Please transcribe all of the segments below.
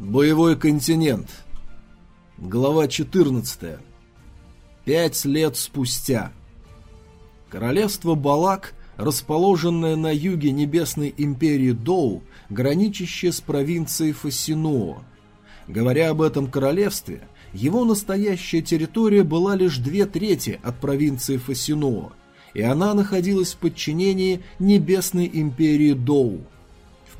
Боевой континент. Глава 14. Пять лет спустя. Королевство Балак, расположенное на юге Небесной империи Доу, граничащее с провинцией Фасиноо. Говоря об этом королевстве, его настоящая территория была лишь две трети от провинции Фасиноо, и она находилась в подчинении Небесной империи Доу –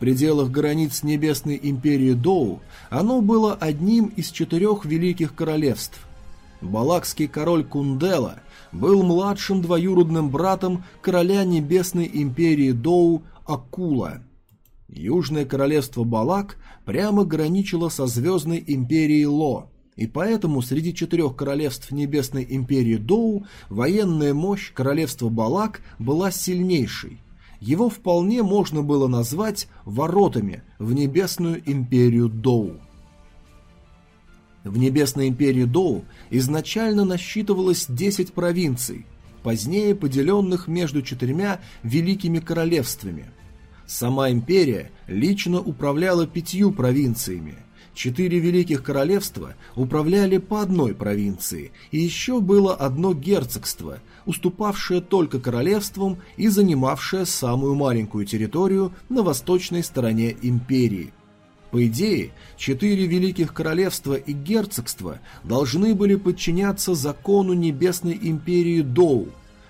пределах границ Небесной Империи Доу оно было одним из четырех великих королевств. Балакский король Кундела был младшим двоюродным братом короля Небесной Империи Доу Акула. Южное королевство Балак прямо граничило со Звездной Империей Ло, и поэтому среди четырех королевств Небесной Империи Доу военная мощь королевства Балак была сильнейшей – его вполне можно было назвать воротами в Небесную империю Доу. В Небесной империи Доу изначально насчитывалось 10 провинций, позднее поделенных между четырьмя великими королевствами. Сама империя лично управляла пятью провинциями – Четыре великих королевства управляли по одной провинции, и еще было одно герцогство, уступавшее только королевствам и занимавшее самую маленькую территорию на восточной стороне империи. По идее, четыре великих королевства и герцогства должны были подчиняться закону Небесной империи Доу,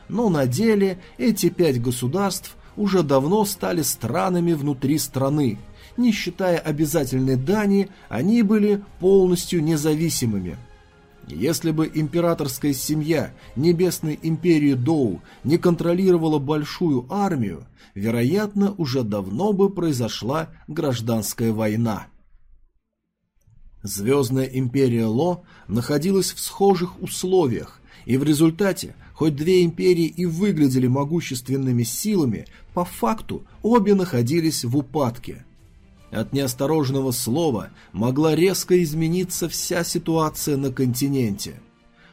но на деле эти пять государств уже давно стали странами внутри страны, не считая обязательной дани, они были полностью независимыми. Если бы императорская семья Небесной империи Доу не контролировала большую армию, вероятно, уже давно бы произошла гражданская война. Звездная империя Ло находилась в схожих условиях, и в результате, хоть две империи и выглядели могущественными силами, по факту обе находились в упадке – от неосторожного слова могла резко измениться вся ситуация на континенте.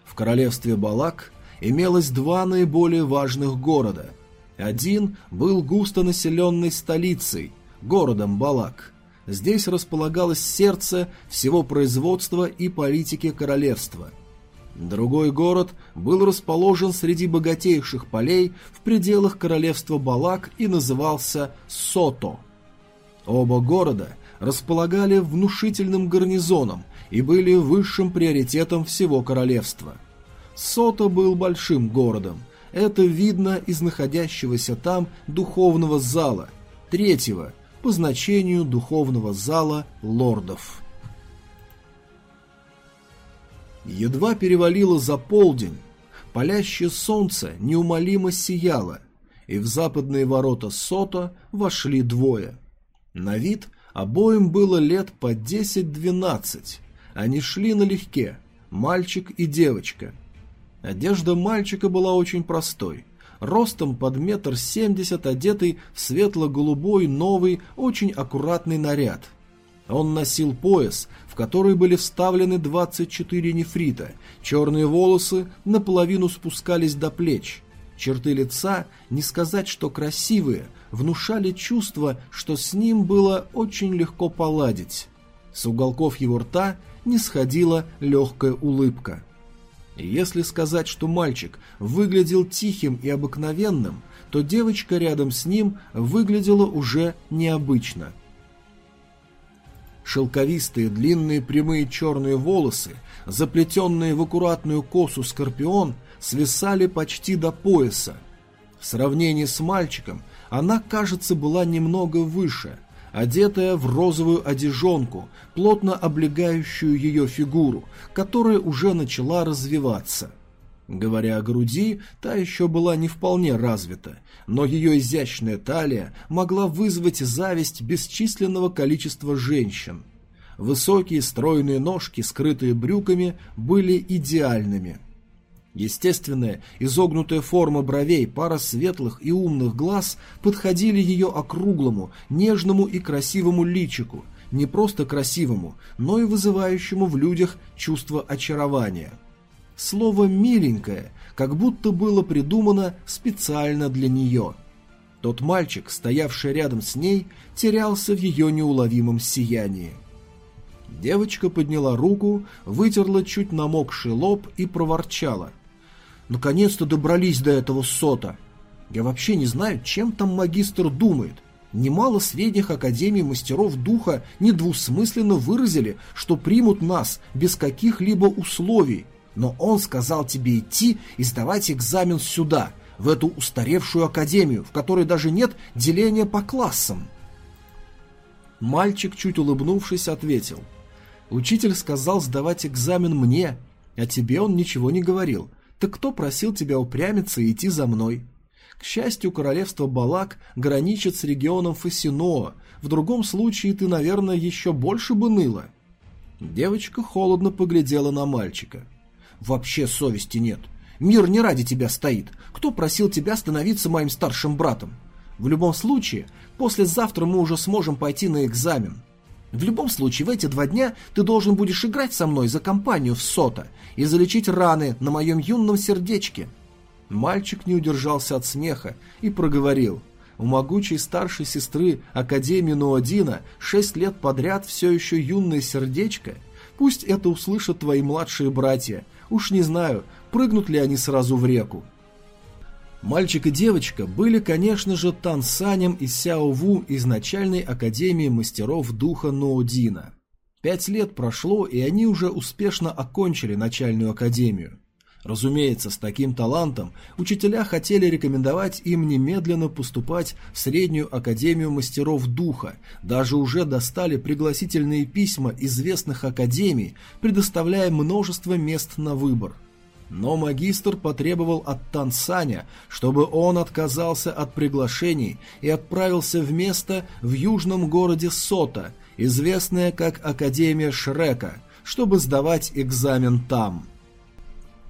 В королевстве Балак имелось два наиболее важных города. Один был густонаселенной столицей, городом Балак. Здесь располагалось сердце всего производства и политики королевства. Другой город был расположен среди богатейших полей в пределах королевства Балак и назывался Сото – Оба города располагали внушительным гарнизоном и были высшим приоритетом всего королевства. Сото был большим городом. Это видно из находящегося там духовного зала, третьего по значению духовного зала лордов. Едва перевалило за полдень, палящее солнце неумолимо сияло, и в западные ворота Сото вошли двое – на вид обоим было лет по 10-12. Они шли налегке, мальчик и девочка. Одежда мальчика была очень простой. Ростом под метр семьдесят, одетый в светло-голубой, новый, очень аккуратный наряд. Он носил пояс, в который были вставлены 24 нефрита, черные волосы наполовину спускались до плеч. Черты лица, не сказать, что красивые, внушали чувство, что с ним было очень легко поладить. С уголков его рта не сходила легкая улыбка. если сказать, что мальчик выглядел тихим и обыкновенным, то девочка рядом с ним выглядела уже необычно. Шелковистые длинные прямые черные волосы, заплетенные в аккуратную косу скорпион, свисали почти до пояса. В сравнении с мальчиком она, кажется, была немного выше, одетая в розовую одежонку, плотно облегающую ее фигуру, которая уже начала развиваться. Говоря о груди, та еще была не вполне развита, но ее изящная талия могла вызвать зависть бесчисленного количества женщин. Высокие стройные ножки, скрытые брюками, были идеальными – Естественная, изогнутая форма бровей, пара светлых и умных глаз подходили ее округлому, нежному и красивому личику, не просто красивому, но и вызывающему в людях чувство очарования. Слово «миленькое» как будто было придумано специально для нее. Тот мальчик, стоявший рядом с ней, терялся в ее неуловимом сиянии. Девочка подняла руку, вытерла чуть намокший лоб и проворчала. «Наконец-то добрались до этого сота. Я вообще не знаю, чем там магистр думает. Немало средних академий мастеров духа недвусмысленно выразили, что примут нас без каких-либо условий. Но он сказал тебе идти и сдавать экзамен сюда, в эту устаревшую академию, в которой даже нет деления по классам. Мальчик, чуть улыбнувшись, ответил. «Учитель сказал сдавать экзамен мне, а тебе он ничего не говорил. Так кто просил тебя упрямиться и идти за мной?» К счастью, королевство Балак граничит с регионом Фасиноа. В другом случае ты, наверное, еще больше бы ныла. Девочка холодно поглядела на мальчика. Вообще совести нет. Мир не ради тебя стоит. Кто просил тебя становиться моим старшим братом? В любом случае, послезавтра мы уже сможем пойти на экзамен. В любом случае, в эти два дня ты должен будешь играть со мной за компанию в сота и залечить раны на моем юном сердечке. Мальчик не удержался от смеха и проговорил. У могучей старшей сестры Академии Ноодина шесть лет подряд все еще юное сердечко. Пусть это услышат твои младшие братья. Уж не знаю, прыгнут ли они сразу в реку. Мальчик и девочка были, конечно же, Тан Санем и Сяо Ву из начальной Академии мастеров духа Ноодина. Пять лет прошло, и они уже успешно окончили начальную академию. Разумеется, с таким талантом учителя хотели рекомендовать им немедленно поступать в среднюю академию мастеров духа, даже уже достали пригласительные письма известных академий, предоставляя множество мест на выбор. Но магистр потребовал от Тансаня, чтобы он отказался от приглашений и отправился в место в южном городе Сота, известное как Академия Шрека, чтобы сдавать экзамен там.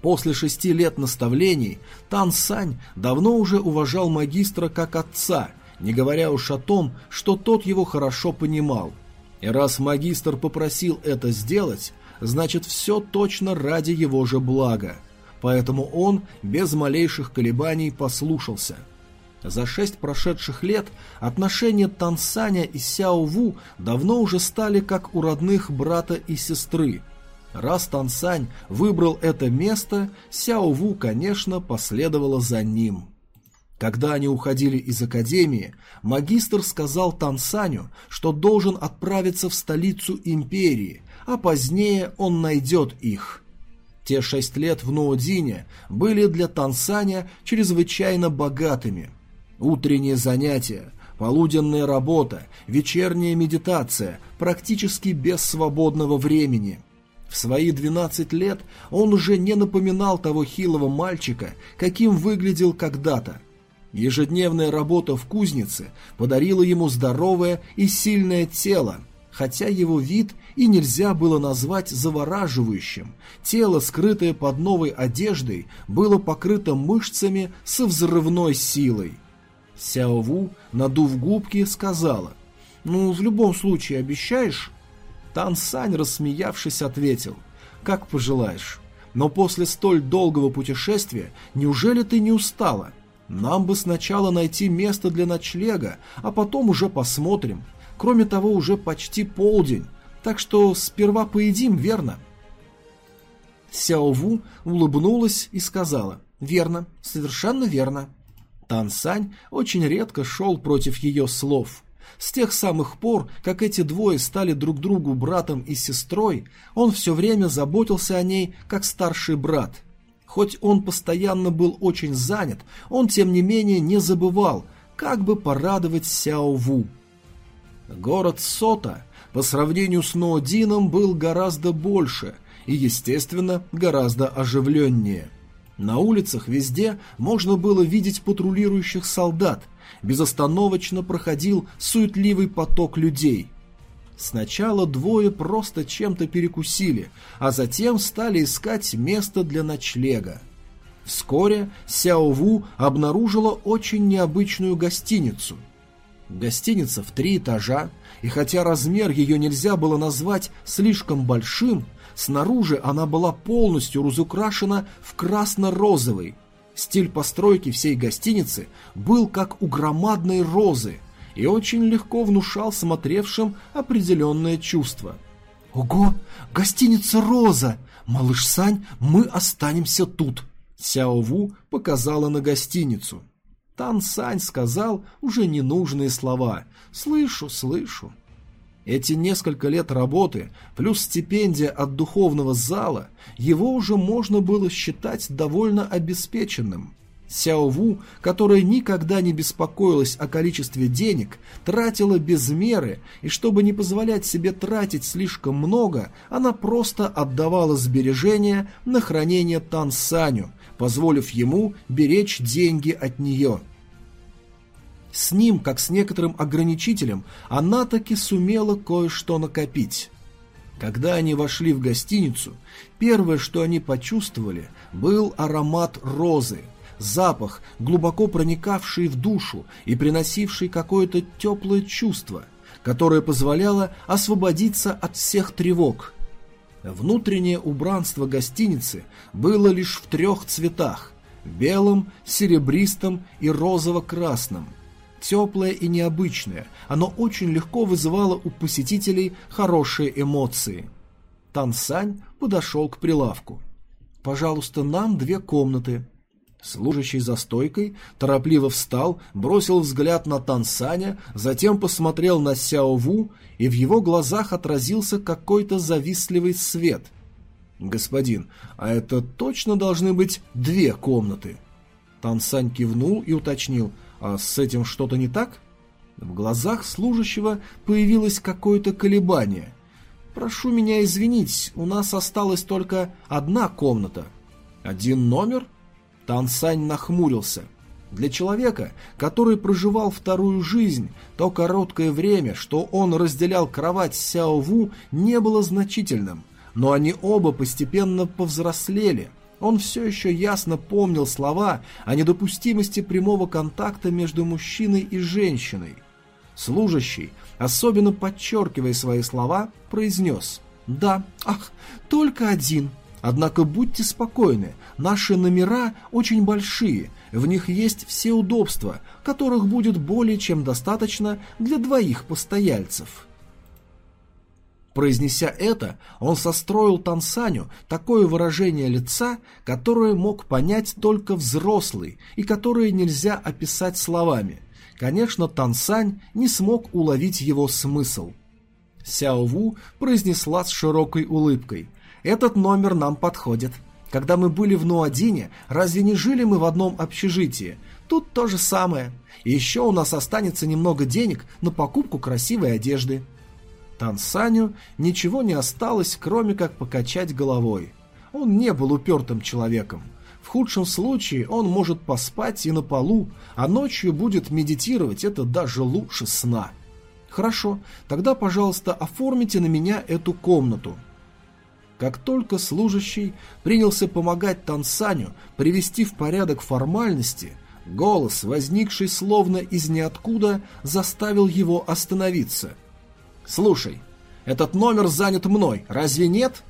После шести лет наставлений Тан Сань давно уже уважал магистра как отца, не говоря уж о том, что тот его хорошо понимал. И раз магистр попросил это сделать, значит все точно ради его же блага. Поэтому он без малейших колебаний послушался. За шесть прошедших лет отношения Тансаня и Сяо Ву давно уже стали как у родных брата и сестры – Раз Тансань выбрал это место, Сяо Ву, конечно, последовала за ним. Когда они уходили из академии, магистр сказал Тансаню, что должен отправиться в столицу империи, а позднее он найдет их. Те шесть лет в Ноодине были для Тансаня чрезвычайно богатыми. Утренние занятия, полуденная работа, вечерняя медитация, практически без свободного времени – в свои 12 лет он уже не напоминал того хилого мальчика, каким выглядел когда-то. Ежедневная работа в кузнице подарила ему здоровое и сильное тело, хотя его вид и нельзя было назвать завораживающим. Тело, скрытое под новой одеждой, было покрыто мышцами со взрывной силой. Сяову, надув губки, сказала, «Ну, в любом случае, обещаешь?» Тан Сань, рассмеявшись, ответил, «Как пожелаешь. Но после столь долгого путешествия неужели ты не устала? Нам бы сначала найти место для ночлега, а потом уже посмотрим. Кроме того, уже почти полдень, так что сперва поедим, верно?» Сяо Ву улыбнулась и сказала, «Верно, совершенно верно». Тан Сань очень редко шел против ее слов – с тех самых пор, как эти двое стали друг другу братом и сестрой, он все время заботился о ней как старший брат. Хоть он постоянно был очень занят, он тем не менее не забывал, как бы порадовать Сяо Ву. Город Сота по сравнению с Ноодином был гораздо больше и, естественно, гораздо оживленнее. На улицах везде можно было видеть патрулирующих солдат – безостановочно проходил суетливый поток людей. Сначала двое просто чем-то перекусили, а затем стали искать место для ночлега. Вскоре Сяо Ву обнаружила очень необычную гостиницу. Гостиница в три этажа, и хотя размер ее нельзя было назвать слишком большим, снаружи она была полностью разукрашена в красно-розовый, Стиль постройки всей гостиницы был как у громадной розы и очень легко внушал смотревшим определенное чувство. «Ого! Гостиница «Роза»! Малыш Сань, мы останемся тут!» Сяо Ву показала на гостиницу. Тан Сань сказал уже ненужные слова. «Слышу, слышу». Эти несколько лет работы, плюс стипендия от духовного зала, его уже можно было считать довольно обеспеченным. Сяо Ву, которая никогда не беспокоилась о количестве денег, тратила без меры, и чтобы не позволять себе тратить слишком много, она просто отдавала сбережения на хранение Тан Саню, позволив ему беречь деньги от нее. С ним, как с некоторым ограничителем, она таки сумела кое-что накопить. Когда они вошли в гостиницу, первое, что они почувствовали, был аромат розы, запах, глубоко проникавший в душу и приносивший какое-то теплое чувство, которое позволяло освободиться от всех тревог. Внутреннее убранство гостиницы было лишь в трех цветах – белом, серебристом и розово-красном – теплое и необычное, оно очень легко вызывало у посетителей хорошие эмоции. Тансань подошел к прилавку. «Пожалуйста, нам две комнаты». Служащий за стойкой торопливо встал, бросил взгляд на Тансаня, затем посмотрел на Сяо Ву, и в его глазах отразился какой-то завистливый свет. «Господин, а это точно должны быть две комнаты?» Тансань кивнул и уточнил – а с этим что-то не так? В глазах служащего появилось какое-то колебание. «Прошу меня извинить, у нас осталась только одна комната». «Один номер?» Тансань нахмурился. Для человека, который проживал вторую жизнь, то короткое время, что он разделял кровать с Сяо Ву, не было значительным, но они оба постепенно повзрослели, он все еще ясно помнил слова о недопустимости прямого контакта между мужчиной и женщиной. Служащий, особенно подчеркивая свои слова, произнес «Да, ах, только один. Однако будьте спокойны, наши номера очень большие, в них есть все удобства, которых будет более чем достаточно для двоих постояльцев». Произнеся это, он состроил Тансаню такое выражение лица, которое мог понять только взрослый и которое нельзя описать словами. Конечно, Тансань не смог уловить его смысл. Сяо Ву произнесла с широкой улыбкой. «Этот номер нам подходит. Когда мы были в Нуадине, разве не жили мы в одном общежитии? Тут то же самое. Еще у нас останется немного денег на покупку красивой одежды». Тансаню ничего не осталось, кроме как покачать головой. Он не был упертым человеком. В худшем случае он может поспать и на полу, а ночью будет медитировать, это даже лучше сна. Хорошо, тогда, пожалуйста, оформите на меня эту комнату. Как только служащий принялся помогать Тансаню привести в порядок формальности, голос, возникший словно из ниоткуда, заставил его остановиться – «Слушай, этот номер занят мной, разве нет?»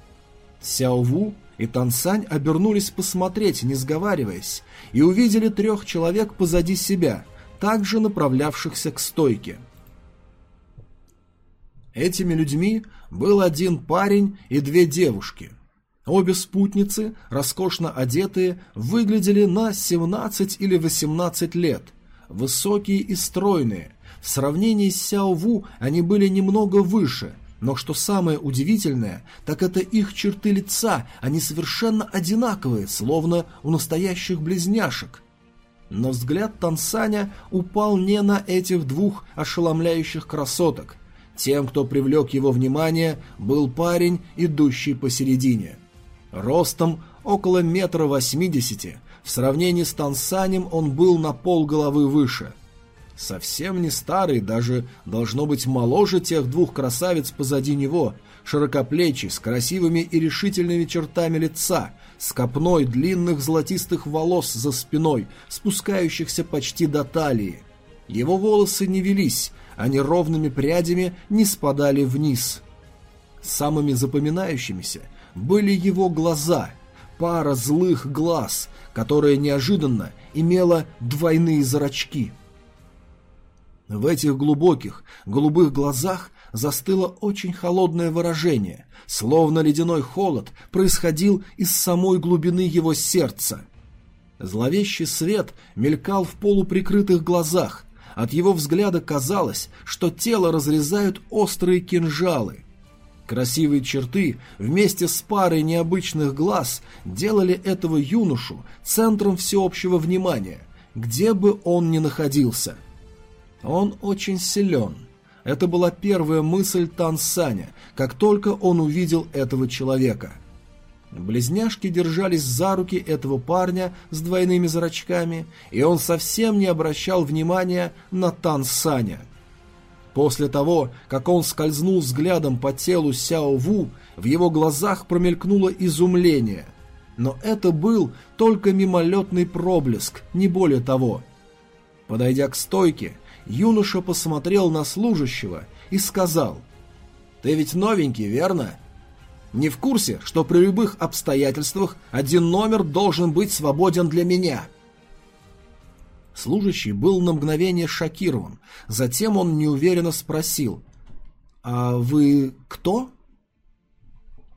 Сяо Ву и Тансань обернулись посмотреть, не сговариваясь, и увидели трех человек позади себя, также направлявшихся к стойке. Этими людьми был один парень и две девушки. Обе спутницы, роскошно одетые, выглядели на 17 или 18 лет, высокие и стройные, в сравнении с Сяо Ву они были немного выше, но что самое удивительное, так это их черты лица, они совершенно одинаковые, словно у настоящих близняшек. Но взгляд Тансаня упал не на этих двух ошеломляющих красоток. Тем, кто привлек его внимание, был парень, идущий посередине. Ростом около метра восьмидесяти, в сравнении с Тансанем он был на пол головы выше – Совсем не старый, даже должно быть моложе тех двух красавиц позади него, широкоплечий, с красивыми и решительными чертами лица, с копной длинных золотистых волос за спиной, спускающихся почти до талии. Его волосы не велись, они ровными прядями не спадали вниз. Самыми запоминающимися были его глаза, пара злых глаз, которая неожиданно имела двойные зрачки – в этих глубоких, голубых глазах застыло очень холодное выражение, словно ледяной холод происходил из самой глубины его сердца. Зловещий свет мелькал в полуприкрытых глазах, от его взгляда казалось, что тело разрезают острые кинжалы. Красивые черты вместе с парой необычных глаз делали этого юношу центром всеобщего внимания, где бы он ни находился. Он очень силен. Это была первая мысль Тансаня, как только он увидел этого человека. Близняшки держались за руки этого парня с двойными зрачками, и он совсем не обращал внимания на Тансаня – После того, как он скользнул взглядом по телу Сяо Ву, в его глазах промелькнуло изумление. Но это был только мимолетный проблеск, не более того. Подойдя к стойке, юноша посмотрел на служащего и сказал, «Ты ведь новенький, верно? Не в курсе, что при любых обстоятельствах один номер должен быть свободен для меня?» Служащий был на мгновение шокирован. Затем он неуверенно спросил. «А вы кто?»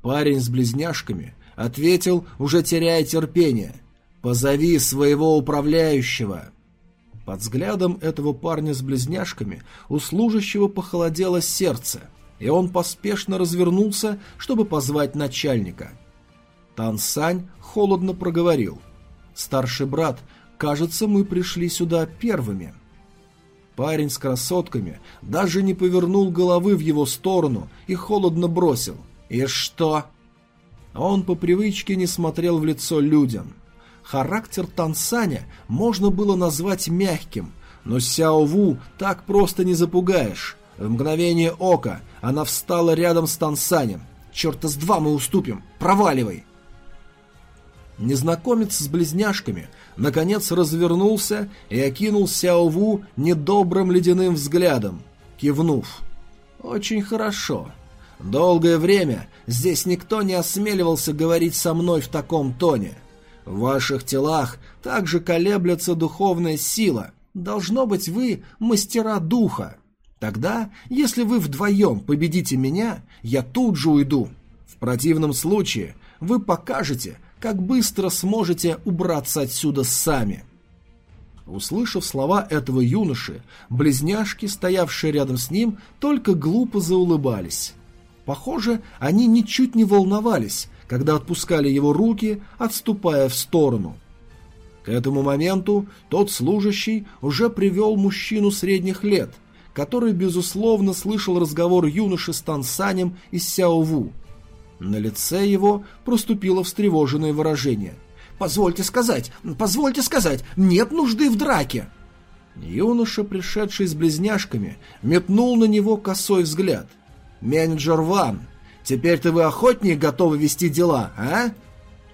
Парень с близняшками ответил, уже теряя терпение. «Позови своего управляющего». Под взглядом этого парня с близняшками у служащего похолодело сердце, и он поспешно развернулся, чтобы позвать начальника. Тансань холодно проговорил. Старший брат Кажется, мы пришли сюда первыми. Парень с красотками даже не повернул головы в его сторону и холодно бросил. «И что?» Он по привычке не смотрел в лицо людям. Характер Тансаня можно было назвать мягким, но Сяо Ву так просто не запугаешь. В мгновение ока она встала рядом с Тансанем. «Черта с два мы уступим! Проваливай!» Незнакомец с близняшками наконец развернулся и окинул Сяову недобрым ледяным взглядом, кивнув. «Очень хорошо. Долгое время здесь никто не осмеливался говорить со мной в таком тоне. В ваших телах также колеблется духовная сила. Должно быть, вы мастера духа. Тогда, если вы вдвоем победите меня, я тут же уйду. В противном случае вы покажете, как быстро сможете убраться отсюда сами. Услышав слова этого юноши, близняшки, стоявшие рядом с ним, только глупо заулыбались. Похоже, они ничуть не волновались, когда отпускали его руки, отступая в сторону. К этому моменту тот служащий уже привел мужчину средних лет, который, безусловно, слышал разговор юноши с Тансанем и Сяову, на лице его проступило встревоженное выражение. «Позвольте сказать, позвольте сказать, нет нужды в драке!» Юноша, пришедший с близняшками, метнул на него косой взгляд. «Менеджер Ван, теперь-то вы охотнее готовы вести дела, а?»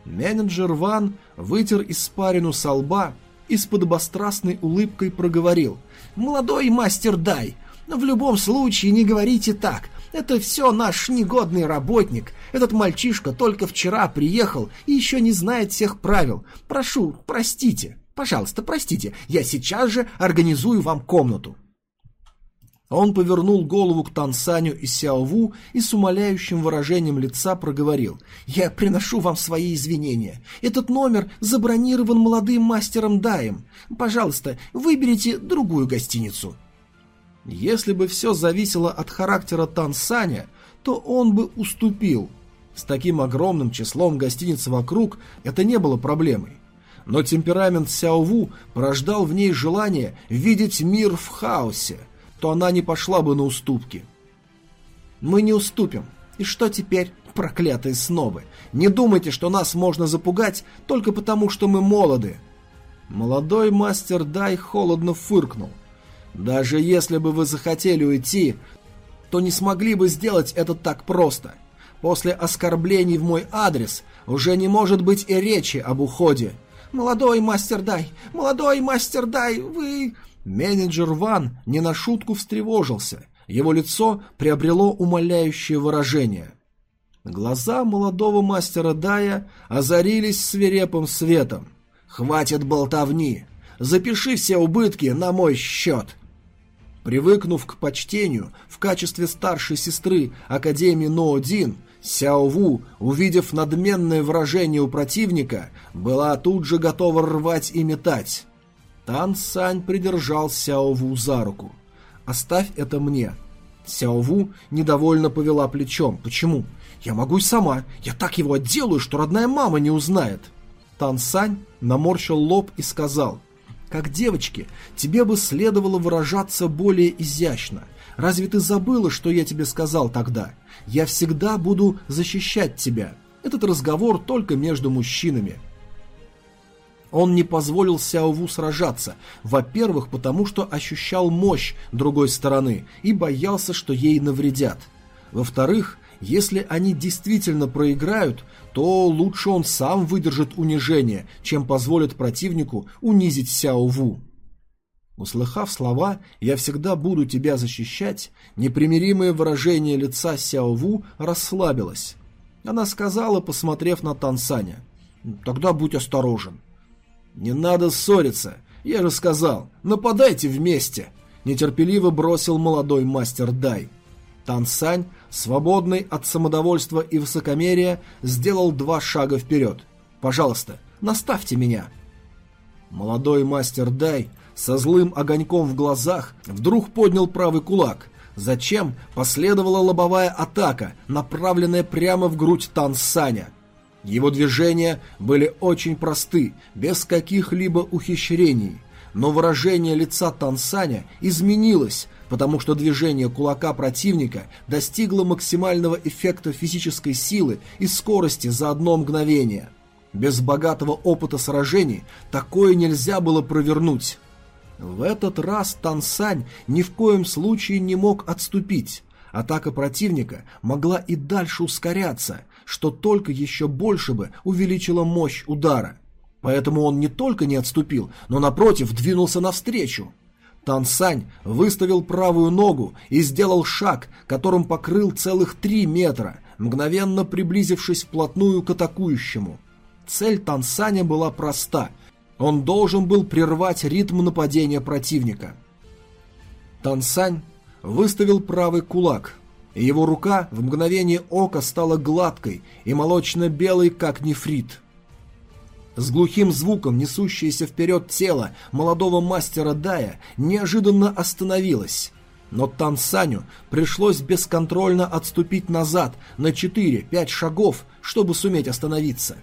Менеджер Ван вытер испарину со лба и с подобострастной улыбкой проговорил. «Молодой мастер Дай, в любом случае не говорите так. Это все наш негодный работник. Этот мальчишка только вчера приехал и еще не знает всех правил. Прошу, простите. Пожалуйста, простите. Я сейчас же организую вам комнату. Он повернул голову к Тансаню и Сяову и с умоляющим выражением лица проговорил. «Я приношу вам свои извинения. Этот номер забронирован молодым мастером Даем. Пожалуйста, выберите другую гостиницу». Если бы все зависело от характера Тансаня, то он бы уступил. С таким огромным числом гостиниц вокруг это не было проблемой. Но темперамент Сяову порождал в ней желание видеть мир в хаосе, то она не пошла бы на уступки. «Мы не уступим. И что теперь, проклятые снобы? Не думайте, что нас можно запугать только потому, что мы молоды». Молодой мастер Дай холодно фыркнул – даже если бы вы захотели уйти, то не смогли бы сделать это так просто. После оскорблений в мой адрес уже не может быть и речи об уходе. «Молодой мастер Дай! Молодой мастер Дай! Вы...» Менеджер Ван не на шутку встревожился. Его лицо приобрело умоляющее выражение. Глаза молодого мастера Дая озарились свирепым светом. «Хватит болтовни! Запиши все убытки на мой счет!» Привыкнув к почтению в качестве старшей сестры Академии Ноодин, Сяо Ву, увидев надменное выражение у противника, была тут же готова рвать и метать. Тан Сань придержал Сяо Ву за руку. «Оставь это мне». Сяо Ву недовольно повела плечом. «Почему? Я могу и сама. Я так его отделаю, что родная мама не узнает». Тан Сань наморщил лоб и сказал. «Как девочке, тебе бы следовало выражаться более изящно. Разве ты забыла, что я тебе сказал тогда? Я всегда буду защищать тебя. Этот разговор только между мужчинами. Он не позволил Сяову сражаться, во-первых, потому что ощущал мощь другой стороны и боялся, что ей навредят. Во-вторых, если они действительно проиграют, то лучше он сам выдержит унижение, чем позволит противнику унизить Сяову. Услыхав слова «я всегда буду тебя защищать», непримиримое выражение лица Сяову расслабилось. Она сказала, посмотрев на Тансаня, «Тогда будь осторожен. «Не надо ссориться. Я же сказал, нападайте вместе!» Нетерпеливо бросил молодой мастер Дай. Тансань, свободный от самодовольства и высокомерия, сделал два шага вперед. «Пожалуйста, наставьте меня!» Молодой мастер Дай со злым огоньком в глазах вдруг поднял правый кулак. Зачем последовала лобовая атака, направленная прямо в грудь Тансаня. Его движения были очень просты, без каких-либо ухищрений. Но выражение лица Тансаня изменилось, потому что движение кулака противника достигло максимального эффекта физической силы и скорости за одно мгновение. Без богатого опыта сражений такое нельзя было провернуть. В этот раз Тансань ни в коем случае не мог отступить. Атака противника могла и дальше ускоряться, что только еще больше бы увеличило мощь удара. Поэтому он не только не отступил, но напротив двинулся навстречу. Тансань выставил правую ногу и сделал шаг, которым покрыл целых три метра, мгновенно приблизившись вплотную к атакующему. Цель Тансаня была проста. Он должен был прервать ритм нападения противника. Тансань выставил правый кулак, его рука в мгновение ока стала гладкой и молочно-белой, как нефрит. С глухим звуком несущееся вперед тело молодого мастера Дая неожиданно остановилось. Но Тансаню пришлось бесконтрольно отступить назад на 4-5 шагов, чтобы суметь остановиться.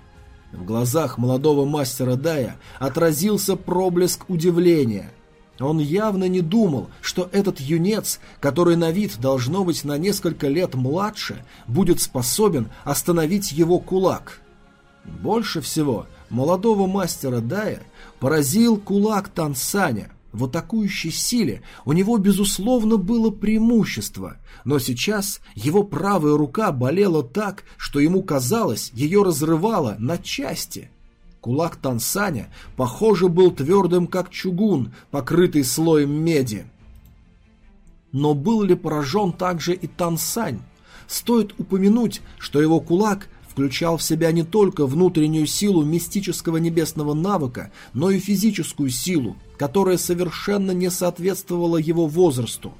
В глазах молодого мастера Дая отразился проблеск удивления – он явно не думал, что этот юнец, который на вид должно быть на несколько лет младше, будет способен остановить его кулак. Больше всего молодого мастера Дая поразил кулак Тансаня. В атакующей силе у него, безусловно, было преимущество, но сейчас его правая рука болела так, что ему казалось, ее разрывало на части. Кулак Тансаня, похоже, был твердым, как чугун, покрытый слоем меди. Но был ли поражен также и Тансань? Стоит упомянуть, что его кулак включал в себя не только внутреннюю силу мистического небесного навыка, но и физическую силу, которая совершенно не соответствовала его возрасту.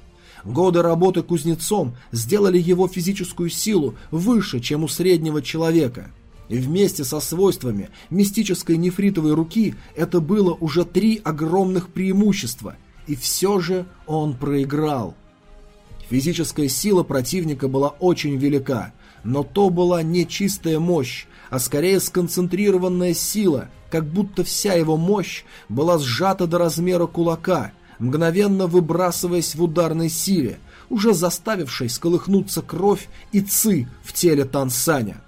Годы работы кузнецом сделали его физическую силу выше, чем у среднего человека – и вместе со свойствами мистической нефритовой руки это было уже три огромных преимущества, и все же он проиграл. Физическая сила противника была очень велика, но то была не чистая мощь, а скорее сконцентрированная сила, как будто вся его мощь была сжата до размера кулака, мгновенно выбрасываясь в ударной силе, уже заставившей сколыхнуться кровь и ци в теле Тансаня.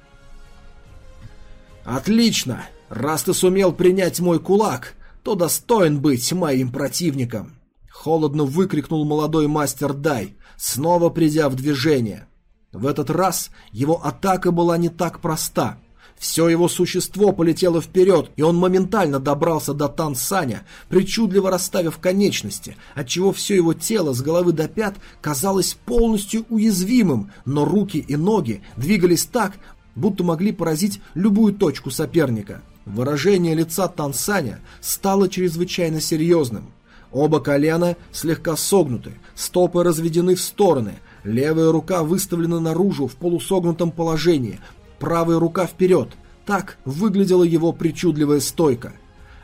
«Отлично! Раз ты сумел принять мой кулак, то достоин быть моим противником!» Холодно выкрикнул молодой мастер Дай, снова придя в движение. В этот раз его атака была не так проста. Все его существо полетело вперед, и он моментально добрался до Тансаня, причудливо расставив конечности, отчего все его тело с головы до пят казалось полностью уязвимым, но руки и ноги двигались так, будто могли поразить любую точку соперника. Выражение лица Тансаня стало чрезвычайно серьезным. Оба колена слегка согнуты, стопы разведены в стороны, левая рука выставлена наружу в полусогнутом положении, правая рука вперед. Так выглядела его причудливая стойка.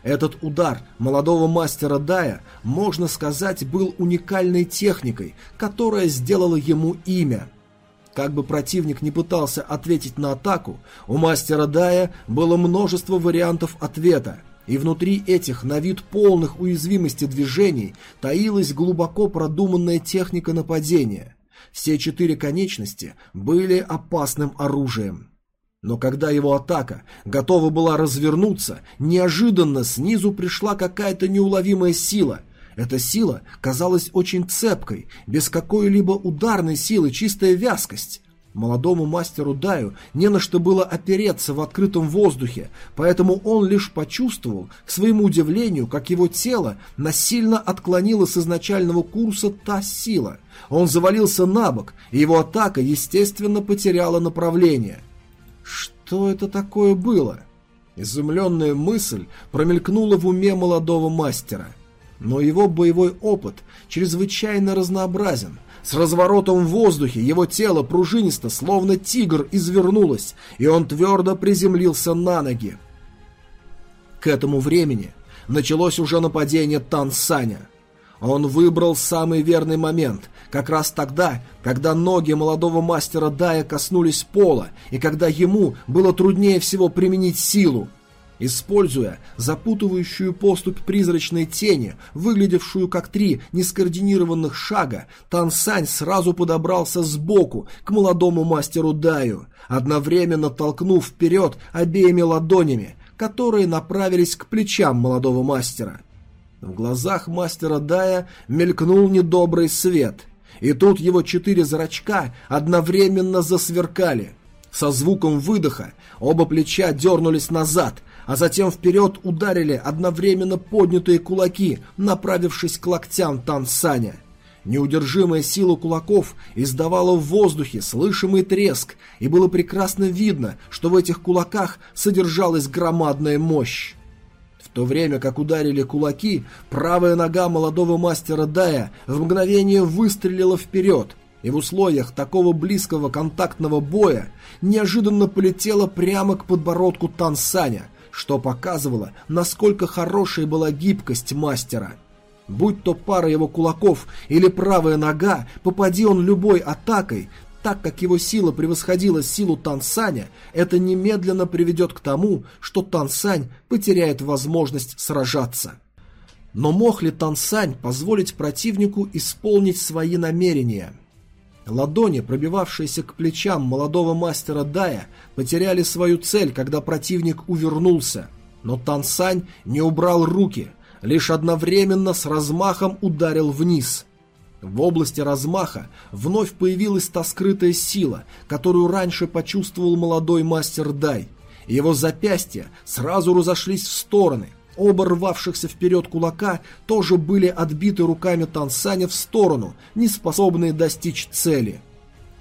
Этот удар молодого мастера Дая, можно сказать, был уникальной техникой, которая сделала ему имя. Как бы противник не пытался ответить на атаку, у мастера Дая было множество вариантов ответа, и внутри этих на вид полных уязвимости движений таилась глубоко продуманная техника нападения. Все четыре конечности были опасным оружием. Но когда его атака готова была развернуться, неожиданно снизу пришла какая-то неуловимая сила. Эта сила казалась очень цепкой, без какой-либо ударной силы, чистая вязкость. Молодому мастеру Даю не на что было опереться в открытом воздухе, поэтому он лишь почувствовал, к своему удивлению, как его тело насильно отклонило с изначального курса та сила. Он завалился на бок, и его атака, естественно, потеряла направление. Что это такое было? Изумленная мысль промелькнула в уме молодого мастера. Но его боевой опыт чрезвычайно разнообразен – с разворотом в воздухе его тело пружинисто, словно тигр, извернулось, и он твердо приземлился на ноги. К этому времени началось уже нападение Тансаня. Он выбрал самый верный момент, как раз тогда, когда ноги молодого мастера Дая коснулись пола, и когда ему было труднее всего применить силу – Используя запутывающую поступь призрачной тени, выглядевшую как три нескоординированных шага, Тансань сразу подобрался сбоку к молодому мастеру Даю, одновременно толкнув вперед обеими ладонями, которые направились к плечам молодого мастера. В глазах мастера Дая мелькнул недобрый свет, и тут его четыре зрачка одновременно засверкали. Со звуком выдоха оба плеча дернулись назад, а затем вперед ударили одновременно поднятые кулаки, направившись к локтям Тансаня. Неудержимая сила кулаков издавала в воздухе слышимый треск, и было прекрасно видно, что в этих кулаках содержалась громадная мощь. В то время как ударили кулаки, правая нога молодого мастера Дая в мгновение выстрелила вперед, и в условиях такого близкого контактного боя неожиданно полетела прямо к подбородку Тансаня, что показывало, насколько хорошей была гибкость мастера. Будь то пара его кулаков или правая нога, попади он любой атакой, так как его сила превосходила силу Тансаня, это немедленно приведет к тому, что Тансань потеряет возможность сражаться. Но мог ли Тансань позволить противнику исполнить свои намерения? Ладони, пробивавшиеся к плечам молодого мастера Дая, потеряли свою цель, когда противник увернулся. Но Тансань не убрал руки, лишь одновременно с размахом ударил вниз. В области размаха вновь появилась та скрытая сила, которую раньше почувствовал молодой мастер Дай. Его запястья сразу разошлись в стороны – Оба рвавшихся вперед кулака тоже были отбиты руками Тансаня в сторону, не способные достичь цели.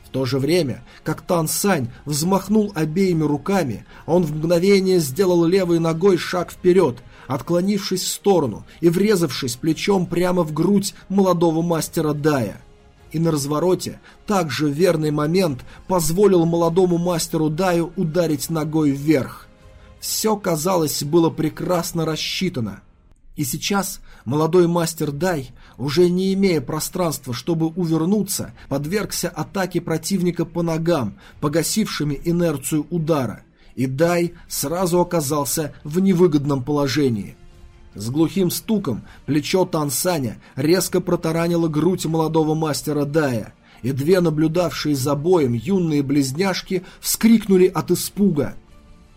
В то же время, как Тансань взмахнул обеими руками, он в мгновение сделал левой ногой шаг вперед, отклонившись в сторону и врезавшись плечом прямо в грудь молодого мастера Дая. И на развороте также верный момент позволил молодому мастеру Даю ударить ногой вверх. Все, казалось, было прекрасно рассчитано. И сейчас молодой мастер Дай, уже не имея пространства, чтобы увернуться, подвергся атаке противника по ногам, погасившими инерцию удара, и Дай сразу оказался в невыгодном положении. С глухим стуком плечо Тансаня резко протаранило грудь молодого мастера Дая, и две наблюдавшие за боем юные близняшки вскрикнули от испуга –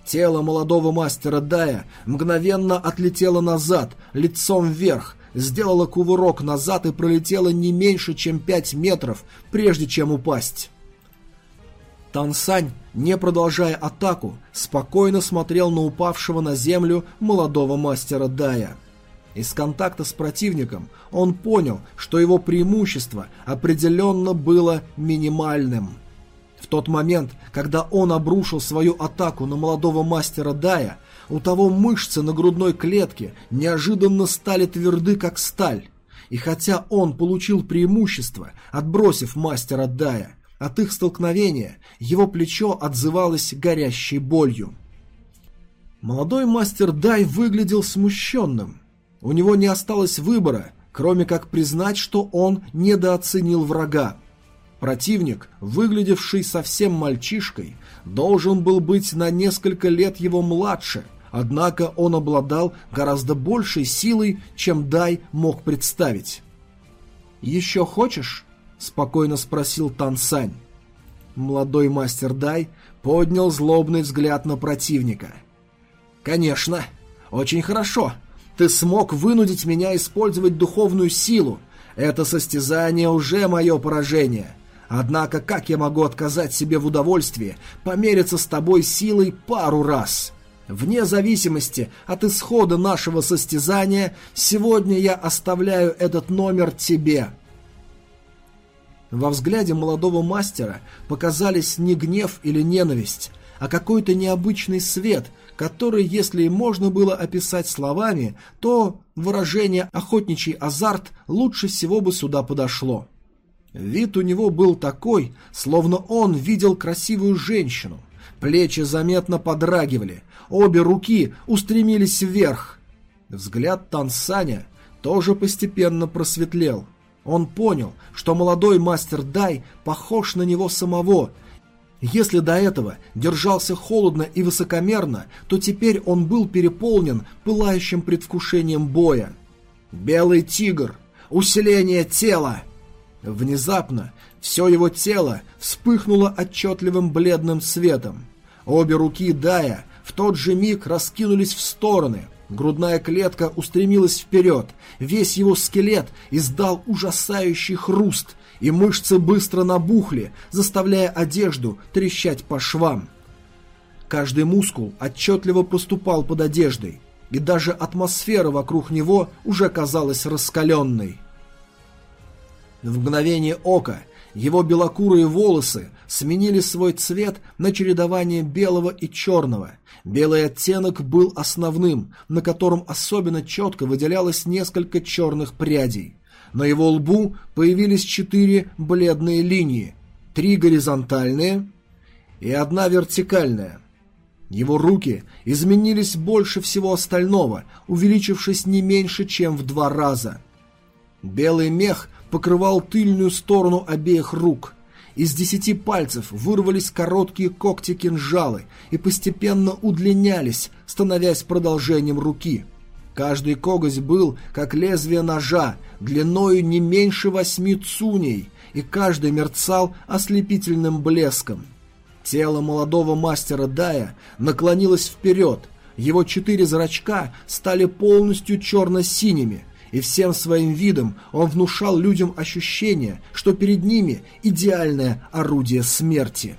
Тело молодого мастера Дая мгновенно отлетело назад, лицом вверх, сделало кувырок назад и пролетело не меньше, чем пять метров, прежде чем упасть. Тансань, не продолжая атаку, спокойно смотрел на упавшего на землю молодого мастера Дая. Из контакта с противником он понял, что его преимущество определенно было минимальным – в тот момент, когда он обрушил свою атаку на молодого мастера Дая, у того мышцы на грудной клетке неожиданно стали тверды, как сталь. И хотя он получил преимущество, отбросив мастера Дая, от их столкновения его плечо отзывалось горящей болью. Молодой мастер Дай выглядел смущенным. У него не осталось выбора, кроме как признать, что он недооценил врага. Противник, выглядевший совсем мальчишкой, должен был быть на несколько лет его младше, однако он обладал гораздо большей силой, чем Дай мог представить. «Еще хочешь?» – спокойно спросил Тан Сань. Молодой мастер Дай поднял злобный взгляд на противника – «Конечно. Очень хорошо. Ты смог вынудить меня использовать духовную силу. Это состязание уже мое поражение. Однако как я могу отказать себе в удовольствии помериться с тобой силой пару раз?» Вне зависимости от исхода нашего состязания, сегодня я оставляю этот номер тебе. Во взгляде молодого мастера показались не гнев или ненависть, а какой-то необычный свет, который, если и можно было описать словами, то выражение «охотничий азарт» лучше всего бы сюда подошло. Вид у него был такой, словно он видел красивую женщину. Плечи заметно подрагивали, обе руки устремились вверх. Взгляд Тансаня тоже постепенно просветлел. Он понял, что молодой мастер Дай похож на него самого если до этого держался холодно и высокомерно, то теперь он был переполнен пылающим предвкушением боя. «Белый тигр! Усиление тела!» Внезапно все его тело вспыхнуло отчетливым бледным светом. Обе руки Дая в тот же миг раскинулись в стороны. Грудная клетка устремилась вперед. Весь его скелет издал ужасающий хруст, и мышцы быстро набухли, заставляя одежду трещать по швам. Каждый мускул отчетливо поступал под одеждой, и даже атмосфера вокруг него уже казалась раскаленной. В мгновение ока его белокурые волосы сменили свой цвет на чередование белого и черного. Белый оттенок был основным, на котором особенно четко выделялось несколько черных прядей. На его лбу появились четыре бледные линии, три горизонтальные и одна вертикальная. Его руки изменились больше всего остального, увеличившись не меньше, чем в два раза. Белый мех покрывал тыльную сторону обеих рук. Из десяти пальцев вырвались короткие когти-кинжалы и постепенно удлинялись, становясь продолжением руки – Каждый коготь был, как лезвие ножа, длиною не меньше восьми цуней, и каждый мерцал ослепительным блеском. Тело молодого мастера Дая наклонилось вперед, его четыре зрачка стали полностью черно-синими, и всем своим видом он внушал людям ощущение, что перед ними идеальное орудие смерти.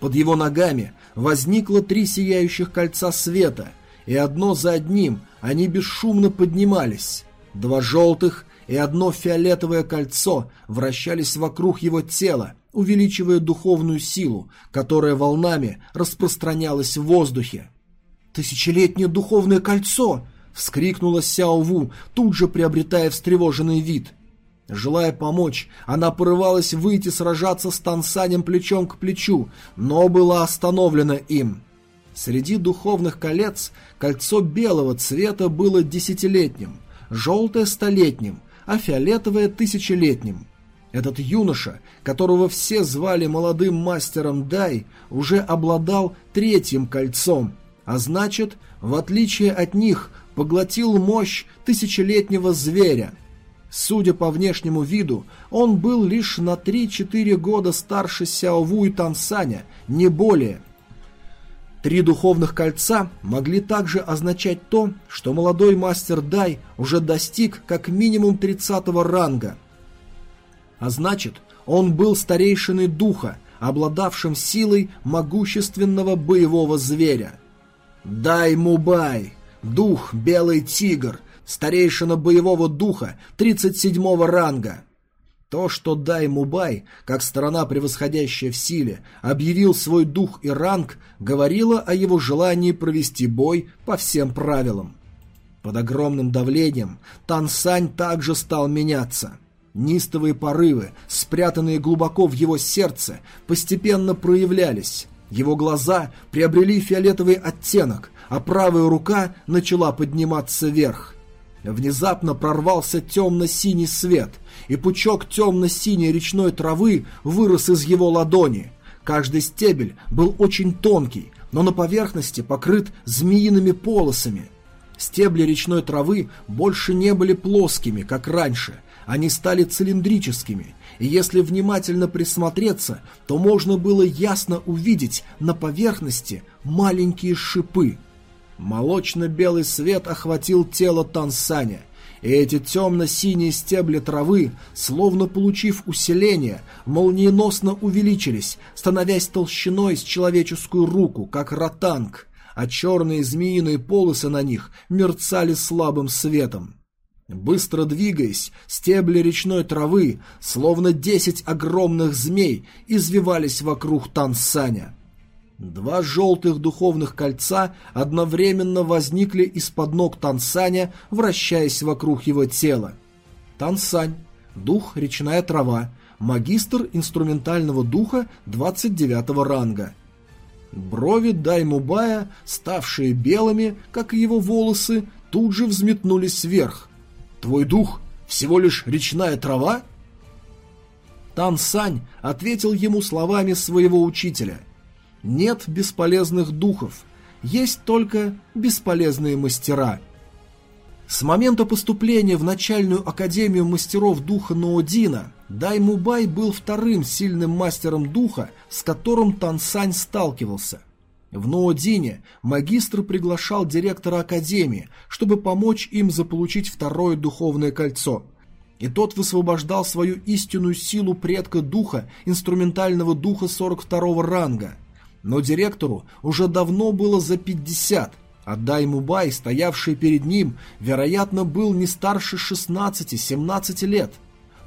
Под его ногами возникло три сияющих кольца света, и одно за одним они бесшумно поднимались. Два желтых и одно фиолетовое кольцо вращались вокруг его тела, увеличивая духовную силу, которая волнами распространялась в воздухе. «Тысячелетнее духовное кольцо!» — вскрикнула Сяо Ву, тут же приобретая встревоженный вид. Желая помочь, она порывалась выйти сражаться с Тансанем плечом к плечу, но была остановлена им. Среди духовных колец кольцо белого цвета было десятилетним, желтое – столетним, а фиолетовое – тысячелетним. Этот юноша, которого все звали молодым мастером Дай, уже обладал третьим кольцом, а значит, в отличие от них, поглотил мощь тысячелетнего зверя. Судя по внешнему виду, он был лишь на 3-4 года старше Сяову и Тансаня, не более – Три духовных кольца могли также означать то, что молодой мастер Дай уже достиг как минимум 30 ранга. А значит, он был старейшиной духа, обладавшим силой могущественного боевого зверя. Дай Мубай, дух Белый Тигр, старейшина боевого духа 37 ранга. То, что Дай Мубай, как страна, превосходящая в силе, объявил свой дух и ранг, говорило о его желании провести бой по всем правилам. Под огромным давлением Тансань также стал меняться. Нистовые порывы, спрятанные глубоко в его сердце, постепенно проявлялись. Его глаза приобрели фиолетовый оттенок, а правая рука начала подниматься вверх. Внезапно прорвался темно-синий свет, и пучок темно-синей речной травы вырос из его ладони. Каждый стебель был очень тонкий, но на поверхности покрыт змеиными полосами. Стебли речной травы больше не были плоскими, как раньше, они стали цилиндрическими, и если внимательно присмотреться, то можно было ясно увидеть на поверхности маленькие шипы. Молочно-белый свет охватил тело Тансаня, и эти темно-синие стебли травы, словно получив усиление, молниеносно увеличились, становясь толщиной с человеческую руку, как ротанг, а черные змеиные полосы на них мерцали слабым светом. Быстро двигаясь, стебли речной травы, словно десять огромных змей, извивались вокруг Тансаня. Два желтых духовных кольца одновременно возникли из-под ног Тансаня, вращаясь вокруг его тела. Тансань, дух речная трава, магистр инструментального духа 29 ранга. Брови Даймубая, ставшие белыми, как и его волосы, тут же взметнулись вверх. «Твой дух всего лишь речная трава?» Тансань ответил ему словами своего учителя – нет бесполезных духов, есть только бесполезные мастера. С момента поступления в начальную академию мастеров духа Ноодина Даймубай был вторым сильным мастером духа, с которым Тансань сталкивался. В Ноодине магистр приглашал директора академии, чтобы помочь им заполучить второе духовное кольцо. И тот высвобождал свою истинную силу предка духа, инструментального духа 42 ранга – но директору уже давно было за 50, а Даймубай, стоявший перед ним, вероятно, был не старше 16-17 лет.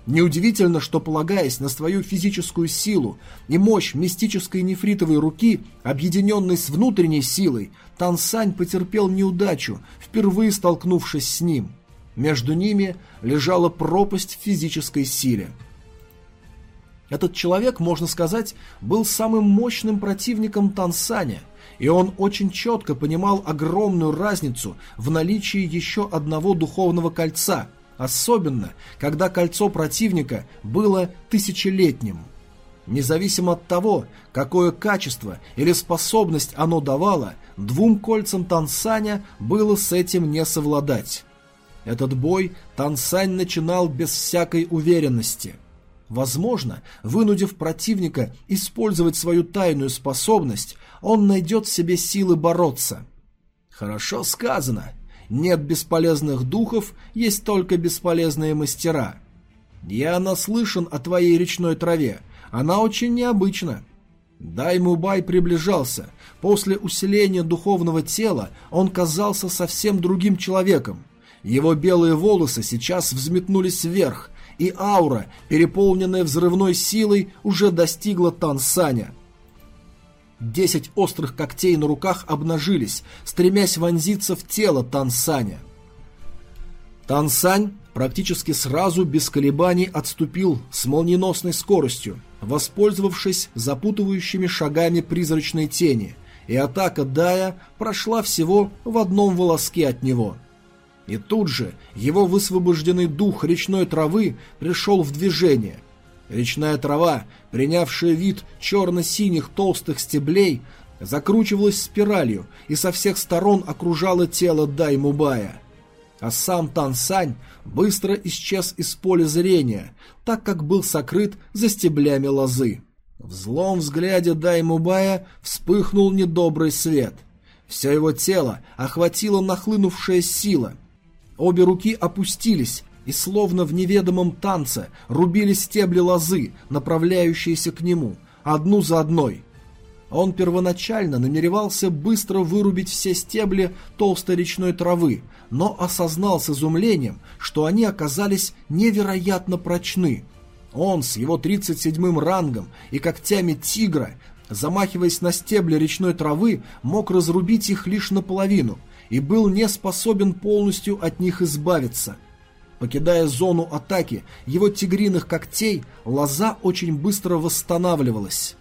Неудивительно, что, полагаясь на свою физическую силу и мощь мистической нефритовой руки, объединенной с внутренней силой, Тансань потерпел неудачу, впервые столкнувшись с ним. Между ними лежала пропасть в физической силе – этот человек, можно сказать, был самым мощным противником Тансаня, и он очень четко понимал огромную разницу в наличии еще одного духовного кольца, особенно, когда кольцо противника было тысячелетним. Независимо от того, какое качество или способность оно давало, двум кольцам Тансаня было с этим не совладать. Этот бой Тансань начинал без всякой уверенности – Возможно, вынудив противника использовать свою тайную способность, он найдет в себе силы бороться. Хорошо сказано. Нет бесполезных духов, есть только бесполезные мастера. Я наслышан о твоей речной траве. Она очень необычна. Даймубай приближался. После усиления духовного тела он казался совсем другим человеком. Его белые волосы сейчас взметнулись вверх, и аура, переполненная взрывной силой, уже достигла Тансаня. Десять острых когтей на руках обнажились, стремясь вонзиться в тело Тансаня. Тансань практически сразу без колебаний отступил с молниеносной скоростью, воспользовавшись запутывающими шагами призрачной тени, и атака Дая прошла всего в одном волоске от него – и тут же его высвобожденный дух речной травы пришел в движение. Речная трава, принявшая вид черно-синих толстых стеблей, закручивалась спиралью и со всех сторон окружала тело Даймубая. А сам Тансань быстро исчез из поля зрения, так как был сокрыт за стеблями лозы. В злом взгляде Даймубая вспыхнул недобрый свет. Все его тело охватила нахлынувшая сила, Обе руки опустились, и словно в неведомом танце рубили стебли лозы, направляющиеся к нему, одну за одной. Он первоначально намеревался быстро вырубить все стебли толстой речной травы, но осознал с изумлением, что они оказались невероятно прочны. Он с его 37-м рангом и когтями тигра, замахиваясь на стебли речной травы, мог разрубить их лишь наполовину – и был не способен полностью от них избавиться. Покидая зону атаки его тигриных когтей, лоза очень быстро восстанавливалась.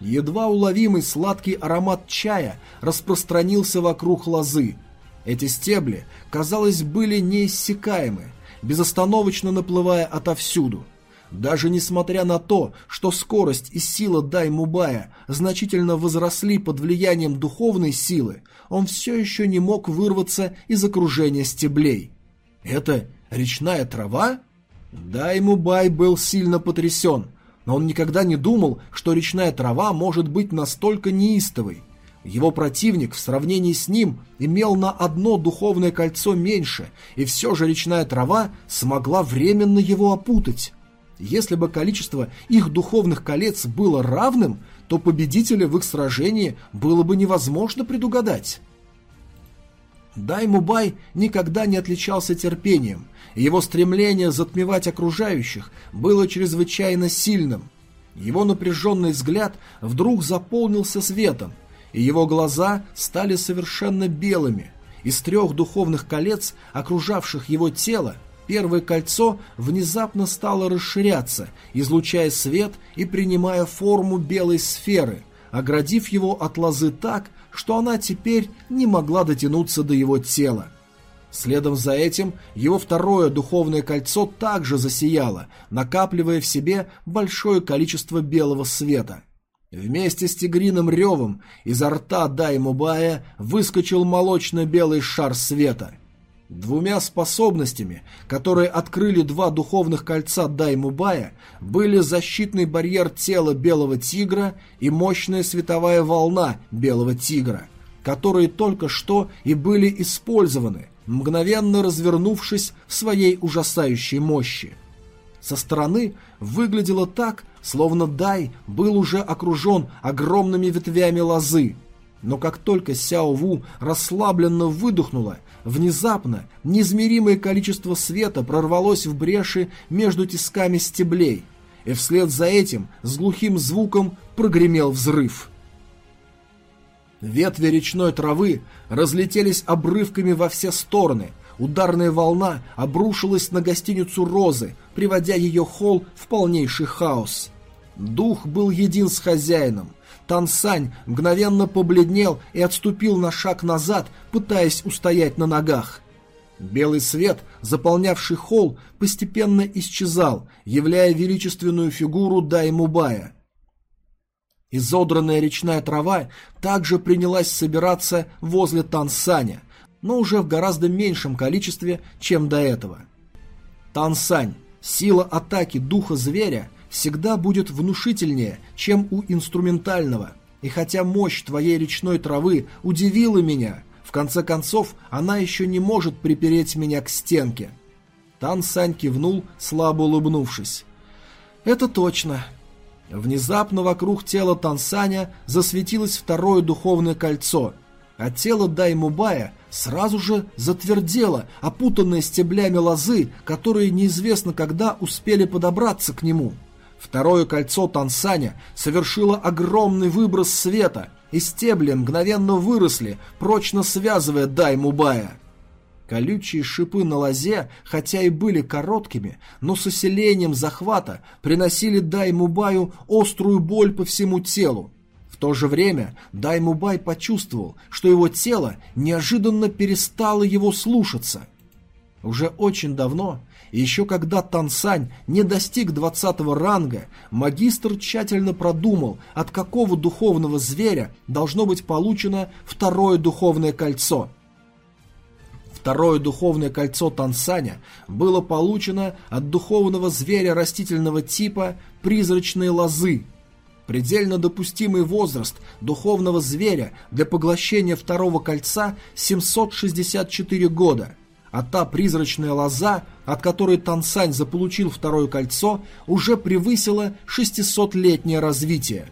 Едва уловимый сладкий аромат чая распространился вокруг лозы. Эти стебли, казалось, были неиссякаемы, безостановочно наплывая отовсюду. Даже несмотря на то, что скорость и сила Дай-Мубая значительно возросли под влиянием духовной силы, он все еще не мог вырваться из окружения стеблей. «Это речная трава?» Дай-Мубай был сильно потрясен, но он никогда не думал, что речная трава может быть настолько неистовой. Его противник в сравнении с ним имел на одно духовное кольцо меньше, и все же речная трава смогла временно его опутать. Если бы количество их духовных колец было равным, то победителя в их сражении было бы невозможно предугадать. Даймубай никогда не отличался терпением, его стремление затмевать окружающих было чрезвычайно сильным. Его напряженный взгляд вдруг заполнился светом, и его глаза стали совершенно белыми. Из трех духовных колец, окружавших его тело, Первое кольцо внезапно стало расширяться, излучая свет и принимая форму белой сферы, оградив его от лозы так, что она теперь не могла дотянуться до его тела. Следом за этим его второе духовное кольцо также засияло, накапливая в себе большое количество белого света. Вместе с тигриным ревом изо рта Даймубая выскочил молочно-белый шар света – Двумя способностями, которые открыли два духовных кольца Даймубая, были защитный барьер тела Белого Тигра и мощная световая волна Белого Тигра, которые только что и были использованы, мгновенно развернувшись в своей ужасающей мощи. Со стороны выглядело так, словно Дай был уже окружен огромными ветвями лозы, но как только Сяо Ву расслабленно выдохнула, внезапно неизмеримое количество света прорвалось в бреши между тисками стеблей, и вслед за этим с глухим звуком прогремел взрыв. Ветви речной травы разлетелись обрывками во все стороны, ударная волна обрушилась на гостиницу «Розы», приводя ее холл в полнейший хаос. Дух был един с хозяином – Тансань мгновенно побледнел и отступил на шаг назад, пытаясь устоять на ногах. Белый свет, заполнявший холл, постепенно исчезал, являя величественную фигуру Даймубая. Изодранная речная трава также принялась собираться возле Тансаня, но уже в гораздо меньшем количестве, чем до этого. Тансань, сила атаки духа зверя – всегда будет внушительнее, чем у инструментального. И хотя мощь твоей речной травы удивила меня, в конце концов она еще не может припереть меня к стенке. Тан Сань кивнул, слабо улыбнувшись. «Это точно». Внезапно вокруг тела Тансаня засветилось второе духовное кольцо, а тело Даймубая сразу же затвердело, опутанное стеблями лозы, которые неизвестно когда успели подобраться к нему. Второе кольцо Тансаня совершило огромный выброс света, и стебли мгновенно выросли, прочно связывая Даймубая. Колючие шипы на лозе, хотя и были короткими, но с усилением захвата приносили Даймубаю острую боль по всему телу. В то же время Даймубай почувствовал, что его тело неожиданно перестало его слушаться. Уже очень давно еще когда Тансань не достиг двадцатого ранга, магистр тщательно продумал, от какого духовного зверя должно быть получено второе духовное кольцо. Второе духовное кольцо Тансаня было получено от духовного зверя растительного типа призрачной лозы. Предельно допустимый возраст духовного зверя для поглощения второго кольца 764 года – а та призрачная лоза, от которой Тансань заполучил второе кольцо, уже превысила 600-летнее развитие.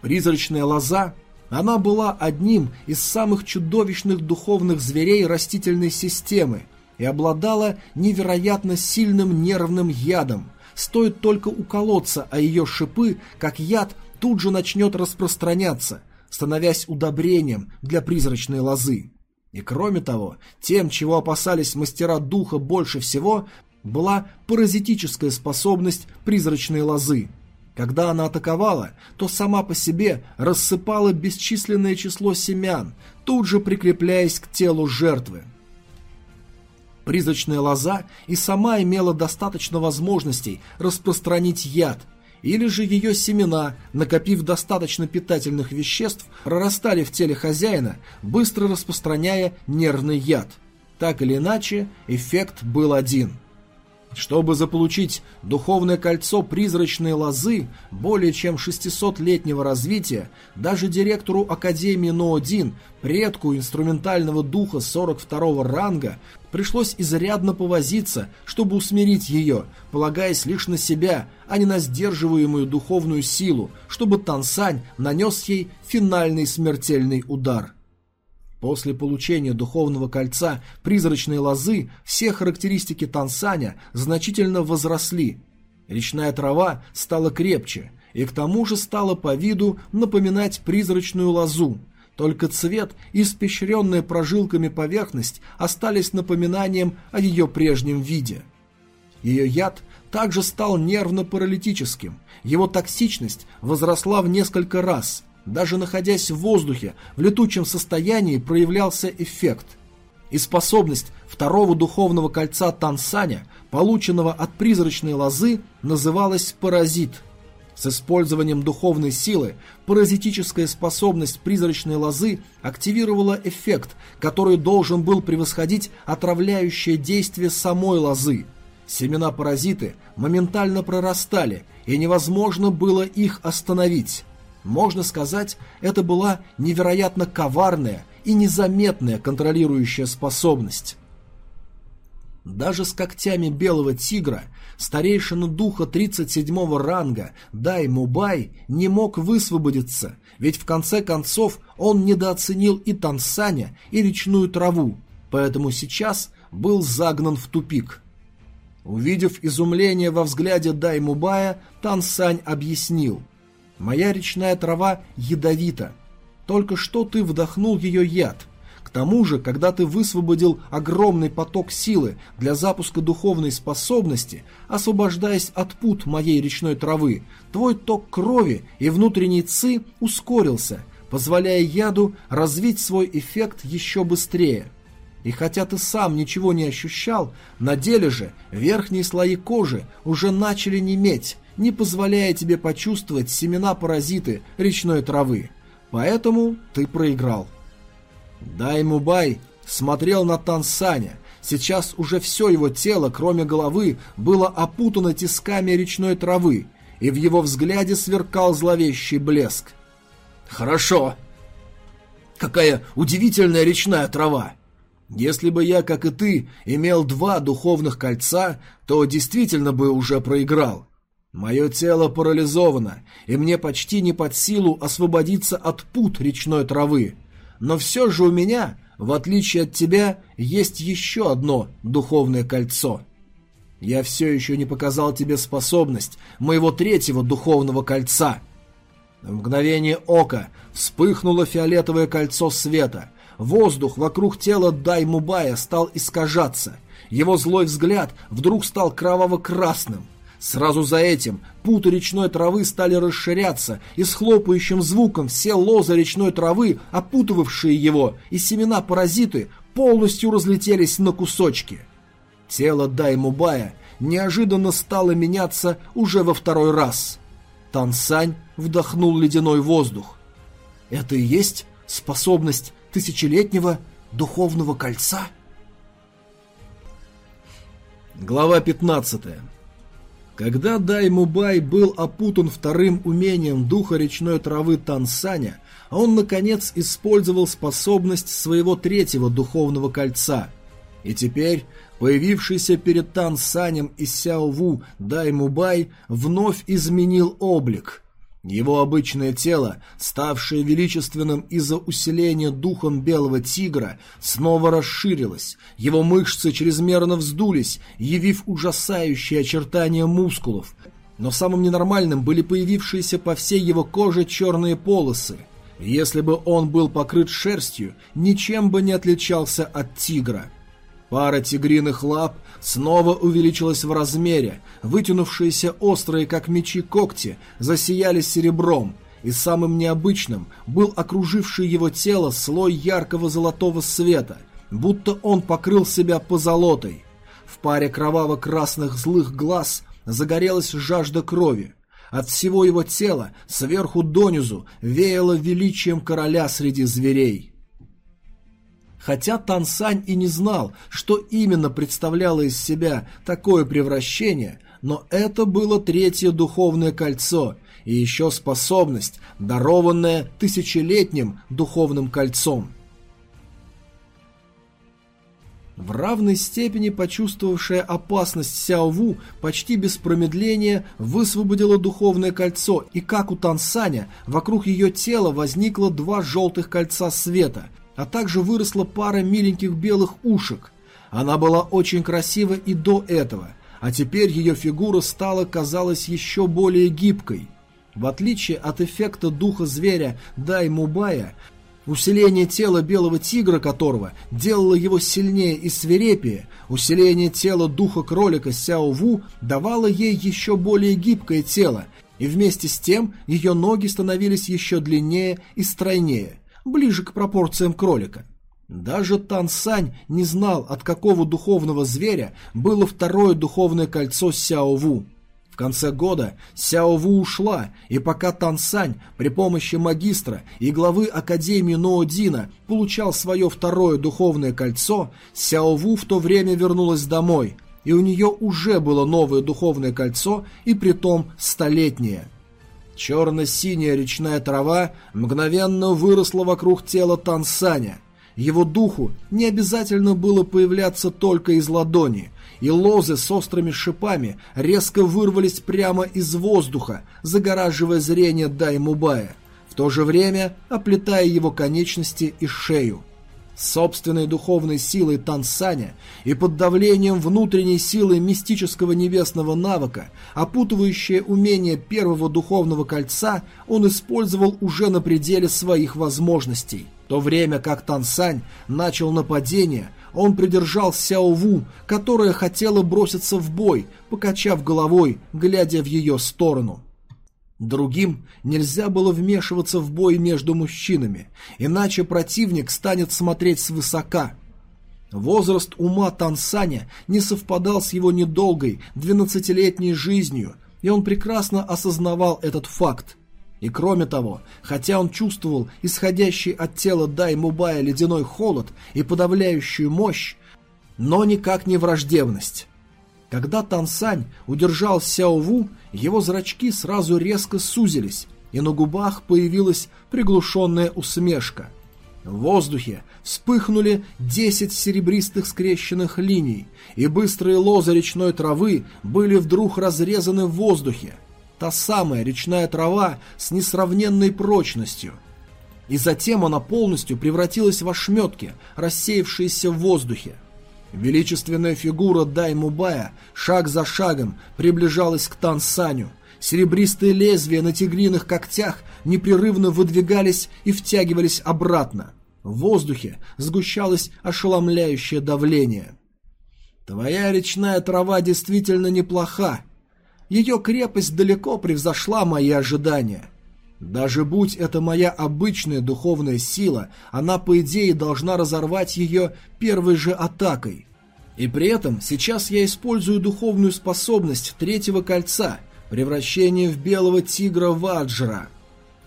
Призрачная лоза, она была одним из самых чудовищных духовных зверей растительной системы и обладала невероятно сильным нервным ядом. Стоит только уколоться о ее шипы, как яд тут же начнет распространяться, становясь удобрением для призрачной лозы. И кроме того, тем, чего опасались мастера духа больше всего, была паразитическая способность призрачной лозы. Когда она атаковала, то сама по себе рассыпала бесчисленное число семян, тут же прикрепляясь к телу жертвы. Призрачная лоза и сама имела достаточно возможностей распространить яд, или же ее семена, накопив достаточно питательных веществ, прорастали в теле хозяина, быстро распространяя нервный яд. Так или иначе, эффект был один – чтобы заполучить духовное кольцо призрачной лозы более чем 600-летнего развития, даже директору Академии Ноодин, предку инструментального духа 42-го ранга, пришлось изрядно повозиться, чтобы усмирить ее, полагаясь лишь на себя, а не на сдерживаемую духовную силу, чтобы Тансань нанес ей финальный смертельный удар. После получения духовного кольца призрачной лозы все характеристики Тансаня значительно возросли. Речная трава стала крепче и к тому же стала по виду напоминать призрачную лозу. Только цвет и испещренная прожилками поверхность остались напоминанием о ее прежнем виде. Ее яд также стал нервно-паралитическим, его токсичность возросла в несколько раз, даже находясь в воздухе, в летучем состоянии проявлялся эффект. И способность второго духовного кольца Тансаня, полученного от призрачной лозы, называлась «паразит». С использованием духовной силы паразитическая способность призрачной лозы активировала эффект, который должен был превосходить отравляющее действие самой лозы. Семена-паразиты моментально прорастали, и невозможно было их остановить. Можно сказать, это была невероятно коварная и незаметная контролирующая способность. Даже с когтями белого тигра старейшина духа 37-го ранга Дай Мубай не мог высвободиться, ведь в конце концов он недооценил и Тансаня, и речную траву, поэтому сейчас был загнан в тупик. Увидев изумление во взгляде Дай Мубая, Тансань объяснил – Моя речная трава ядовита. Только что ты вдохнул ее яд. К тому же, когда ты высвободил огромный поток силы для запуска духовной способности, освобождаясь от пут моей речной травы, твой ток крови и внутренний ци ускорился, позволяя яду развить свой эффект еще быстрее. И хотя ты сам ничего не ощущал, на деле же верхние слои кожи уже начали неметь, не позволяя тебе почувствовать семена-паразиты речной травы. Поэтому ты проиграл. Дай Мубай смотрел на Тансаня. Сейчас уже все его тело, кроме головы, было опутано тисками речной травы, и в его взгляде сверкал зловещий блеск. «Хорошо. Какая удивительная речная трава! Если бы я, как и ты, имел два духовных кольца, то действительно бы уже проиграл. Мое тело парализовано, и мне почти не под силу освободиться от пут речной травы. Но все же у меня, в отличие от тебя, есть еще одно духовное кольцо. Я все еще не показал тебе способность моего третьего духовного кольца. В мгновение ока вспыхнуло фиолетовое кольцо света. Воздух вокруг тела Даймубая стал искажаться. Его злой взгляд вдруг стал кроваво-красным. Сразу за этим путы речной травы стали расширяться, и с хлопающим звуком все лозы речной травы, опутывавшие его, и семена-паразиты полностью разлетелись на кусочки. Тело Даймубая неожиданно стало меняться уже во второй раз. Тансань вдохнул ледяной воздух. Это и есть способность тысячелетнего духовного кольца? Глава пятнадцатая когда Дай Мубай был опутан вторым умением духа речной травы Тансаня, он, наконец, использовал способность своего третьего духовного кольца. И теперь появившийся перед Тансанем и Сяову Дай Мубай вновь изменил облик – его обычное тело, ставшее величественным из-за усиления духом белого тигра, снова расширилось, его мышцы чрезмерно вздулись, явив ужасающие очертания мускулов, но самым ненормальным были появившиеся по всей его коже черные полосы. Если бы он был покрыт шерстью, ничем бы не отличался от тигра. Пара тигриных лап снова увеличилась в размере, вытянувшиеся острые, как мечи, когти засияли серебром, и самым необычным был окруживший его тело слой яркого золотого света, будто он покрыл себя позолотой. В паре кроваво-красных злых глаз загорелась жажда крови. От всего его тела, сверху донизу, веяло величием короля среди зверей. Хотя Тансань и не знал, что именно представляло из себя такое превращение, но это было третье духовное кольцо и еще способность, дарованная тысячелетним духовным кольцом. В равной степени почувствовавшая опасность Сяо Ву почти без промедления высвободила духовное кольцо, и как у Тансаня, вокруг ее тела возникло два желтых кольца света, а также выросла пара миленьких белых ушек. Она была очень красива и до этого, а теперь ее фигура стала, казалось, еще более гибкой. В отличие от эффекта духа зверя Дай Мубая, Усиление тела белого тигра которого делало его сильнее и свирепее, усиление тела духа кролика Сяо Ву давало ей еще более гибкое тело, и вместе с тем ее ноги становились еще длиннее и стройнее, ближе к пропорциям кролика. Даже Тан Сань не знал, от какого духовного зверя было второе духовное кольцо Сяо Ву. В конце года Сяо Ву ушла, и пока Тан Сань при помощи магистра и главы Академии Ноодина получал свое второе духовное кольцо, Сяо Ву в то время вернулась домой, и у нее уже было новое духовное кольцо, и притом столетнее. Черно-синяя речная трава мгновенно выросла вокруг тела Тансаня. Его духу не обязательно было появляться только из ладони – и лозы с острыми шипами резко вырвались прямо из воздуха, загораживая зрение Даймубая, в то же время оплетая его конечности и шею. Собственной духовной силой Тансаня и под давлением внутренней силы мистического небесного навыка, опутывающее умение первого духовного кольца, он использовал уже на пределе своих возможностей. В то время как Тансань начал нападение, он придержал Сяо Ву, которая хотела броситься в бой, покачав головой, глядя в ее сторону. Другим нельзя было вмешиваться в бой между мужчинами, иначе противник станет смотреть свысока. Возраст ума Тансаня не совпадал с его недолгой, двенадцатилетней жизнью, и он прекрасно осознавал этот факт. И кроме того, хотя он чувствовал исходящий от тела Дай Мубая ледяной холод и подавляющую мощь, но никак не враждебность. Когда Тансань удержал Сяо Ву, его зрачки сразу резко сузились, и на губах появилась приглушенная усмешка. В воздухе вспыхнули десять серебристых скрещенных линий, и быстрые лозы речной травы были вдруг разрезаны в воздухе, Та самая речная трава с несравненной прочностью. И затем она полностью превратилась в ошметки, рассеявшиеся в воздухе. Величественная фигура Даймубая шаг за шагом приближалась к Тансаню. Серебристые лезвия на тигриных когтях непрерывно выдвигались и втягивались обратно. В воздухе сгущалось ошеломляющее давление. «Твоя речная трава действительно неплоха», ее крепость далеко превзошла мои ожидания. Даже будь это моя обычная духовная сила, она, по идее, должна разорвать ее первой же атакой. И при этом сейчас я использую духовную способность третьего кольца, превращение в белого тигра Ваджра.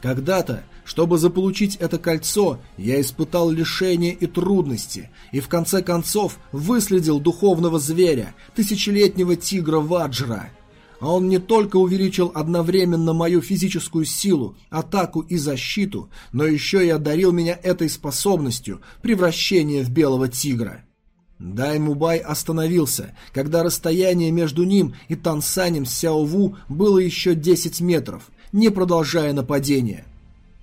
Когда-то, чтобы заполучить это кольцо, я испытал лишения и трудности, и в конце концов выследил духовного зверя, тысячелетнего тигра Ваджра – а он не только увеличил одновременно мою физическую силу, атаку и защиту, но еще и одарил меня этой способностью превращения в белого тигра. Дай Мубай остановился, когда расстояние между ним и Тансанем Сяову было еще 10 метров, не продолжая нападение.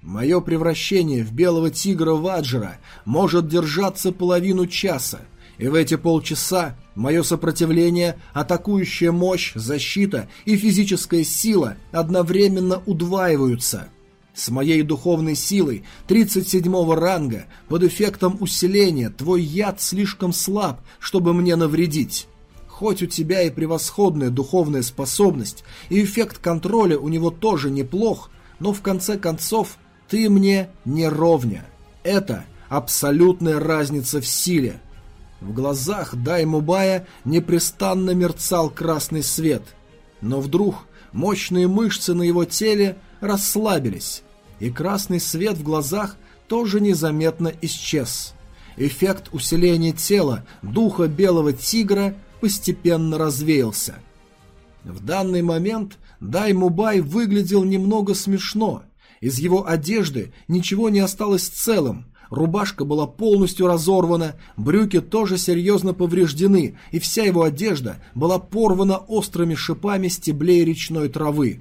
Мое превращение в белого тигра Ваджера может держаться половину часа, и в эти полчаса мое сопротивление, атакующая мощь, защита и физическая сила одновременно удваиваются. С моей духовной силой 37 ранга, под эффектом усиления, твой яд слишком слаб, чтобы мне навредить. Хоть у тебя и превосходная духовная способность, и эффект контроля у него тоже неплох, но в конце концов ты мне не ровня. Это абсолютная разница в силе. В глазах Даймубая непрестанно мерцал красный свет, но вдруг мощные мышцы на его теле расслабились, и красный свет в глазах тоже незаметно исчез. Эффект усиления тела духа белого тигра постепенно развеялся. В данный момент Дай Мубай выглядел немного смешно. Из его одежды ничего не осталось целым, рубашка была полностью разорвана, брюки тоже серьезно повреждены, и вся его одежда была порвана острыми шипами стеблей речной травы.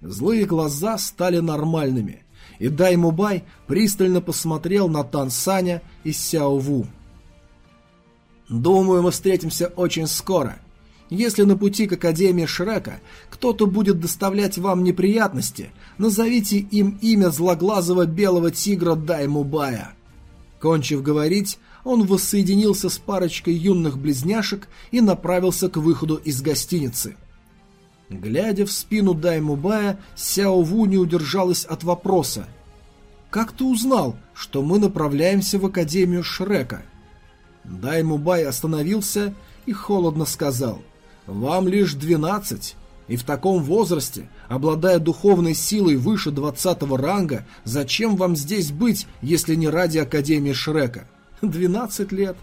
Злые глаза стали нормальными и Дай Мубай пристально посмотрел на Тан Саня и Сяо Ву. «Думаю, мы встретимся очень скоро. Если на пути к Академии Шрека кто-то будет доставлять вам неприятности, назовите им имя злоглазого белого тигра Дай Мубая». Кончив говорить, он воссоединился с парочкой юных близняшек и направился к выходу из гостиницы. Глядя в спину Даймубая, Сяо Ву не удержалась от вопроса. «Как ты узнал, что мы направляемся в Академию Шрека?» Даймубай остановился и холодно сказал. «Вам лишь двенадцать, и в таком возрасте, обладая духовной силой выше двадцатого ранга, зачем вам здесь быть, если не ради Академии Шрека?» «Двенадцать лет...»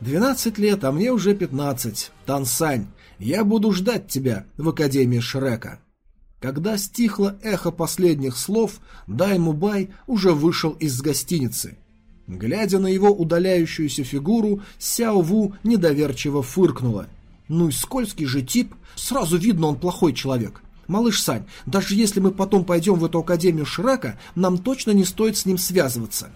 «Двенадцать лет, а мне уже пятнадцать. Тансань, я буду ждать тебя в Академии Шрека». Когда стихло эхо последних слов, Даймубай уже вышел из гостиницы. Глядя на его удаляющуюся фигуру, Сяо Ву недоверчиво фыркнула. «Ну и скользкий же тип, сразу видно, он плохой человек. Малыш Сань, даже если мы потом пойдем в эту Академию Шрека, нам точно не стоит с ним связываться».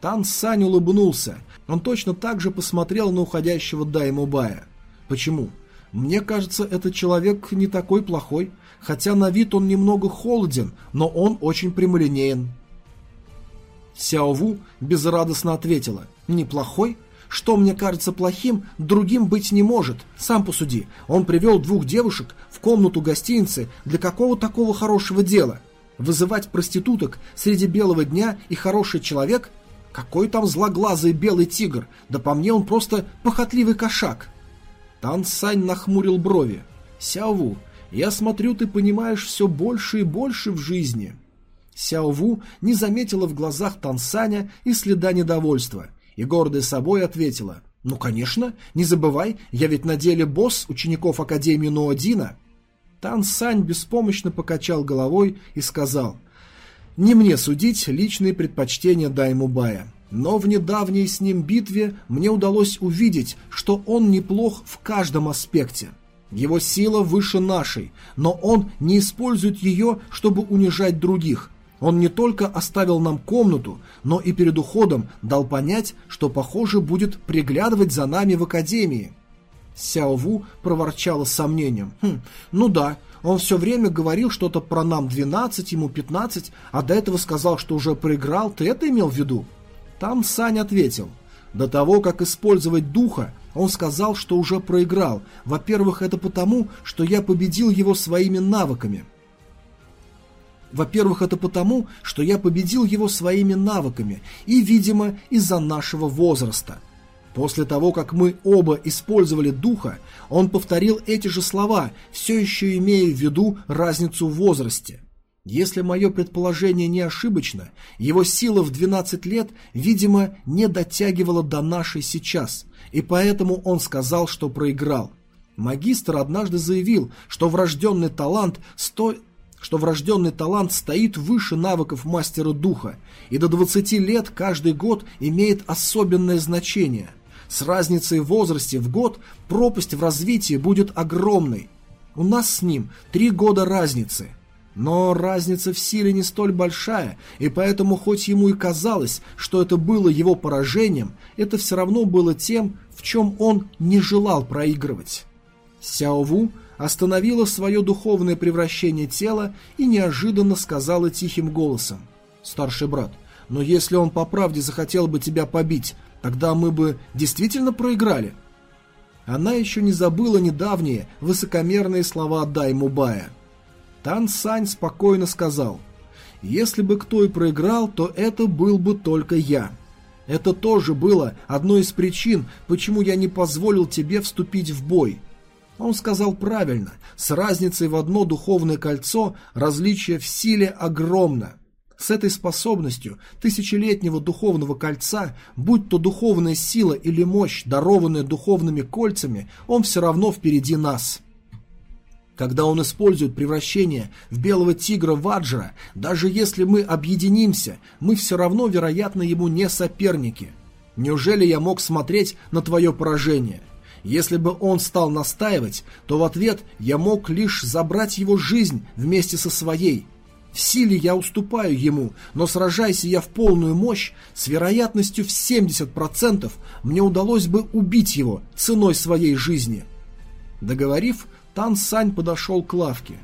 Тан Сань улыбнулся. Он точно так же посмотрел на уходящего Даймубая. «Почему?» Мне кажется, этот человек не такой плохой, хотя на вид он немного холоден, но он очень прямолинеен. Сяову безрадостно ответила. «Неплохой? Что мне кажется плохим, другим быть не может. Сам посуди. Он привел двух девушек в комнату гостиницы для какого такого хорошего дела? Вызывать проституток среди белого дня и хороший человек? Какой там злоглазый белый тигр? Да по мне он просто похотливый кошак». Тан Сань нахмурил брови. «Сяову, я смотрю, ты понимаешь все больше и больше в жизни». Сяову не заметила в глазах Тан Саня и следа недовольства, и гордой собой ответила. «Ну, конечно, не забывай, я ведь на деле босс учеников Академии Ноодина». Тан Сань беспомощно покачал головой и сказал, «Не мне судить личные предпочтения Даймубая. Но в недавней с ним битве мне удалось увидеть, что он неплох в каждом аспекте. Его сила выше нашей, но он не использует ее, чтобы унижать других. Он не только оставил нам комнату, но и перед уходом дал понять, что, похоже, будет приглядывать за нами в академии. Сяо Ву проворчала с сомнением. «Хм, ну да, он все время говорил что-то про нам 12, ему 15, а до этого сказал, что уже проиграл. Ты это имел в виду?» Там Сань ответил. До того, как использовать духа, он сказал, что уже проиграл. Во-первых, это потому, что я победил его своими навыками. Во-первых, это потому, что я победил его своими навыками и, видимо, из-за нашего возраста. После того, как мы оба использовали духа, он повторил эти же слова, все еще имея в виду разницу в возрасте. Если мое предположение не ошибочно, его сила в 12 лет, видимо, не дотягивала до нашей сейчас, и поэтому он сказал, что проиграл. Магистр однажды заявил, что врожденный талант сто... что врожденный талант стоит выше навыков мастера духа, и до 20 лет каждый год имеет особенное значение. С разницей в возрасте в год пропасть в развитии будет огромной. У нас с ним три года разницы – но разница в силе не столь большая, и поэтому хоть ему и казалось, что это было его поражением, это все равно было тем, в чем он не желал проигрывать. Сяо Ву остановила свое духовное превращение тела и неожиданно сказала тихим голосом. «Старший брат, но если он по правде захотел бы тебя побить, тогда мы бы действительно проиграли». Она еще не забыла недавние высокомерные слова Дай Мубая. Тан Сань спокойно сказал, «Если бы кто и проиграл, то это был бы только я». Это тоже было одной из причин, почему я не позволил тебе вступить в бой. Он сказал правильно, с разницей в одно духовное кольцо различие в силе огромно. С этой способностью тысячелетнего духовного кольца, будь то духовная сила или мощь, дарованная духовными кольцами, он все равно впереди нас. Когда он использует превращение в белого тигра Ваджра, даже если мы объединимся, мы все равно, вероятно, ему не соперники. Неужели я мог смотреть на твое поражение? Если бы он стал настаивать, то в ответ я мог лишь забрать его жизнь вместе со своей. В силе я уступаю ему, но сражайся я в полную мощь, с вероятностью в 70% мне удалось бы убить его ценой своей жизни. Договорив, Тан Сань подошел к лавке.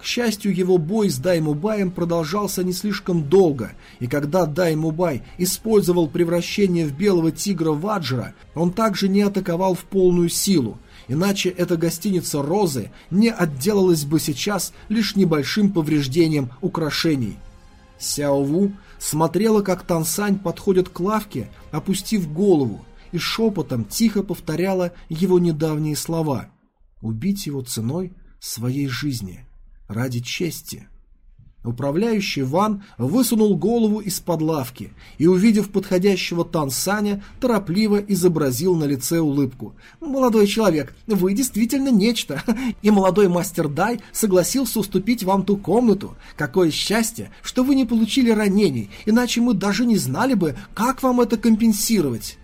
К счастью, его бой с Дай Мубаем продолжался не слишком долго, и когда Дай Мубай использовал превращение в белого тигра Ваджра, он также не атаковал в полную силу, иначе эта гостиница Розы не отделалась бы сейчас лишь небольшим повреждением украшений. Сяо Ву смотрела, как Тан Сань подходит к лавке, опустив голову, и шепотом тихо повторяла его недавние слова – убить его ценой своей жизни, ради чести. Управляющий Ван высунул голову из-под лавки и, увидев подходящего Тан Саня, торопливо изобразил на лице улыбку. «Молодой человек, вы действительно нечто, и молодой мастер Дай согласился уступить вам ту комнату. Какое счастье, что вы не получили ранений, иначе мы даже не знали бы, как вам это компенсировать».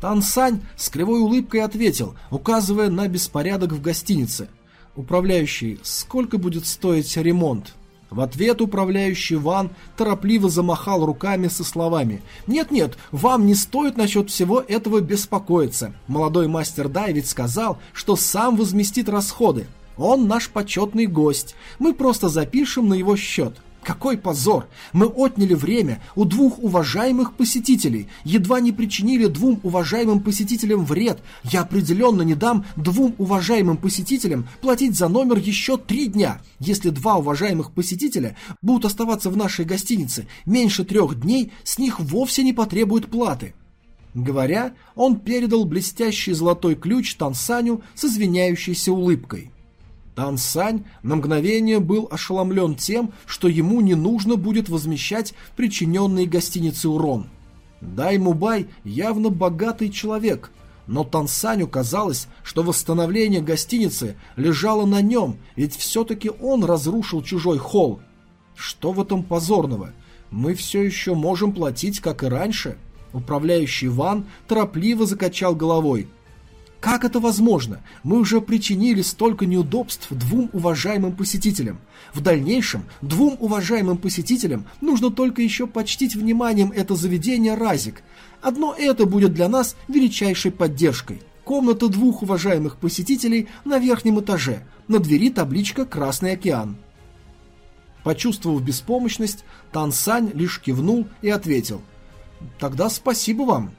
Тан Сань с кривой улыбкой ответил, указывая на беспорядок в гостинице. «Управляющий, сколько будет стоить ремонт?» В ответ управляющий Ван торопливо замахал руками со словами «Нет-нет, вам не стоит насчет всего этого беспокоиться. Молодой мастер Дай ведь сказал, что сам возместит расходы. Он наш почетный гость. Мы просто запишем на его счет. Какой позор! Мы отняли время у двух уважаемых посетителей, едва не причинили двум уважаемым посетителям вред. Я определенно не дам двум уважаемым посетителям платить за номер еще три дня. Если два уважаемых посетителя будут оставаться в нашей гостинице меньше трех дней, с них вовсе не потребуют платы. Говоря, он передал блестящий золотой ключ Тансаню с извиняющейся улыбкой. Тан Сань на мгновение был ошеломлен тем, что ему не нужно будет возмещать причиненный гостинице урон. Дай Мубай явно богатый человек, но Тан Саню казалось, что восстановление гостиницы лежало на нем, ведь все-таки он разрушил чужой холл. Что в этом позорного? Мы все еще можем платить, как и раньше. Управляющий Ван торопливо закачал головой. Как это возможно? Мы уже причинили столько неудобств двум уважаемым посетителям. В дальнейшем двум уважаемым посетителям нужно только еще почтить вниманием это заведение «Разик». Одно это будет для нас величайшей поддержкой. Комната двух уважаемых посетителей на верхнем этаже. На двери табличка «Красный океан». Почувствовав беспомощность, Тан Сань лишь кивнул и ответил «Тогда спасибо вам».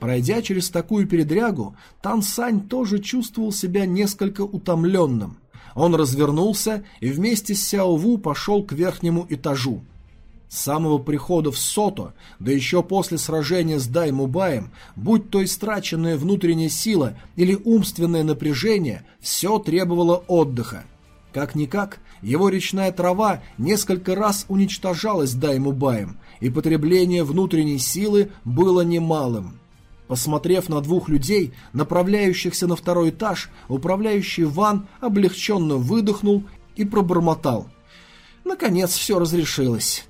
Пройдя через такую передрягу, Тан Сань тоже чувствовал себя несколько утомленным. Он развернулся и вместе с Сяо Ву пошел к верхнему этажу. С самого прихода в Сото, да еще после сражения с Дай Мубаем, будь то истраченная внутренняя сила или умственное напряжение, все требовало отдыха. Как-никак, его речная трава несколько раз уничтожалась Дай Мубаем, и потребление внутренней силы было немалым. Посмотрев на двух людей, направляющихся на второй этаж, управляющий Ван облегченно выдохнул и пробормотал. Наконец все разрешилось.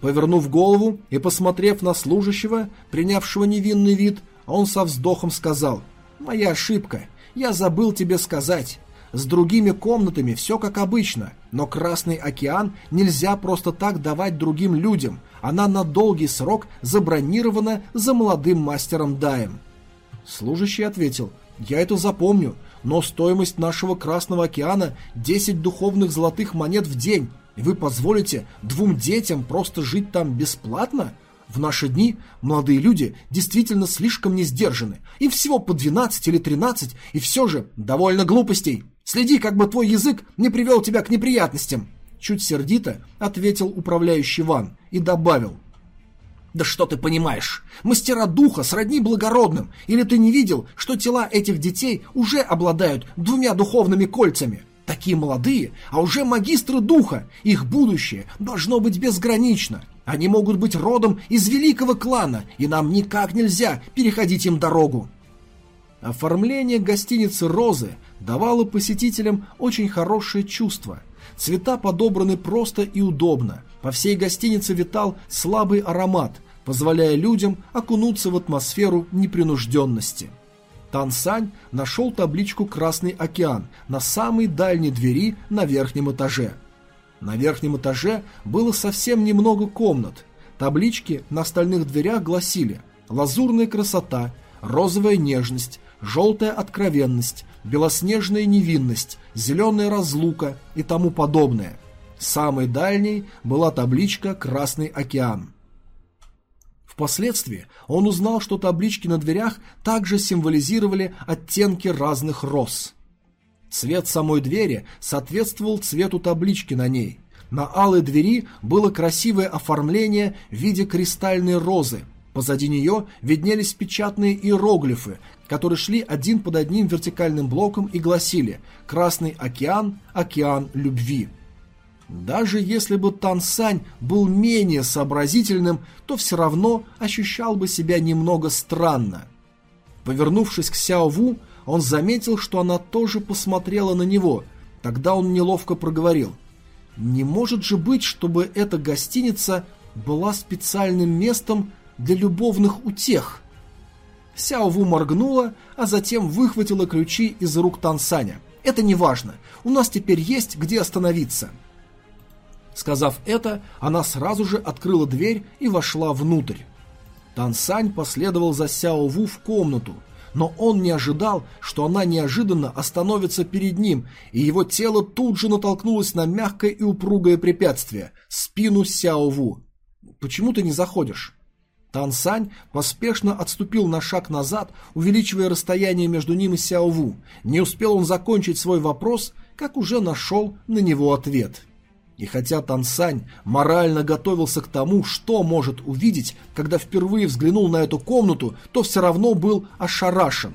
Повернув голову и посмотрев на служащего, принявшего невинный вид, он со вздохом сказал «Моя ошибка. Я забыл тебе сказать. С другими комнатами все как обычно, но Красный океан нельзя просто так давать другим людям, она на долгий срок забронирована за молодым мастером Даем. Служащий ответил, Я это запомню, но стоимость нашего Красного океана 10 духовных золотых монет в день. И вы позволите двум детям просто жить там бесплатно? В наши дни молодые люди действительно слишком не сдержаны. Им всего по 12 или 13, и все же довольно глупостей. Следи, как бы твой язык не привел тебя к неприятностям. Чуть сердито ответил управляющий Ван и добавил. Да что ты понимаешь? Мастера духа сродни благородным. Или ты не видел, что тела этих детей уже обладают двумя духовными кольцами? Такие молодые, а уже магистры духа. Их будущее должно быть безгранично. Они могут быть родом из великого клана, и нам никак нельзя переходить им дорогу. Оформление гостиницы «Розы» давало посетителям очень хорошее чувство. Цвета подобраны просто и удобно. По всей гостинице витал слабый аромат, позволяя людям окунуться в атмосферу непринужденности. Тансань нашел табличку «Красный океан» на самой дальней двери на верхнем этаже. На верхнем этаже было совсем немного комнат. Таблички на остальных дверях гласили «Лазурная красота», «Розовая нежность», «Желтая откровенность», «Белоснежная невинность», «Зеленая разлука» и тому подобное. Самой дальней была табличка «Красный океан». Впоследствии он узнал, что таблички на дверях также символизировали оттенки разных роз. Цвет самой двери соответствовал цвету таблички на ней. На алой двери было красивое оформление в виде кристальной розы. Позади нее виднелись печатные иероглифы, которые шли один под одним вертикальным блоком и гласили «Красный океан, океан любви». Даже если бы Тансань был менее сообразительным, то все равно ощущал бы себя немного странно. Повернувшись к Сяо Ву, он заметил, что она тоже посмотрела на него. Тогда он неловко проговорил. «Не может же быть, чтобы эта гостиница была специальным местом для любовных утех?» Сяо Ву моргнула, а затем выхватила ключи из рук Тансаня. «Это не важно. У нас теперь есть где остановиться». Сказав это, она сразу же открыла дверь и вошла внутрь. Тансань последовал за Сяо Ву в комнату, но он не ожидал, что она неожиданно остановится перед ним, и его тело тут же натолкнулось на мягкое и упругое препятствие – спину Сяо Ву. «Почему ты не заходишь?» Тансань поспешно отступил на шаг назад, увеличивая расстояние между ним и Сяо Ву. Не успел он закончить свой вопрос, как уже нашел на него ответ – и хотя Тансань морально готовился к тому, что может увидеть, когда впервые взглянул на эту комнату, то все равно был ошарашен.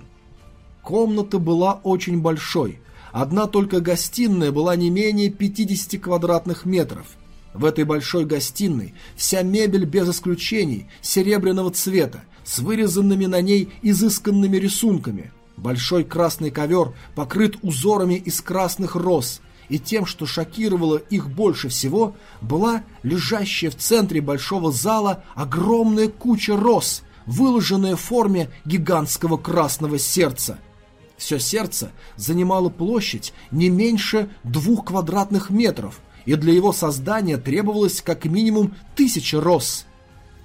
Комната была очень большой. Одна только гостиная была не менее 50 квадратных метров. В этой большой гостиной вся мебель без исключений серебряного цвета, с вырезанными на ней изысканными рисунками. Большой красный ковер покрыт узорами из красных роз – и тем, что шокировало их больше всего, была лежащая в центре большого зала огромная куча роз, выложенная в форме гигантского красного сердца. Все сердце занимало площадь не меньше двух квадратных метров, и для его создания требовалось как минимум тысяча роз.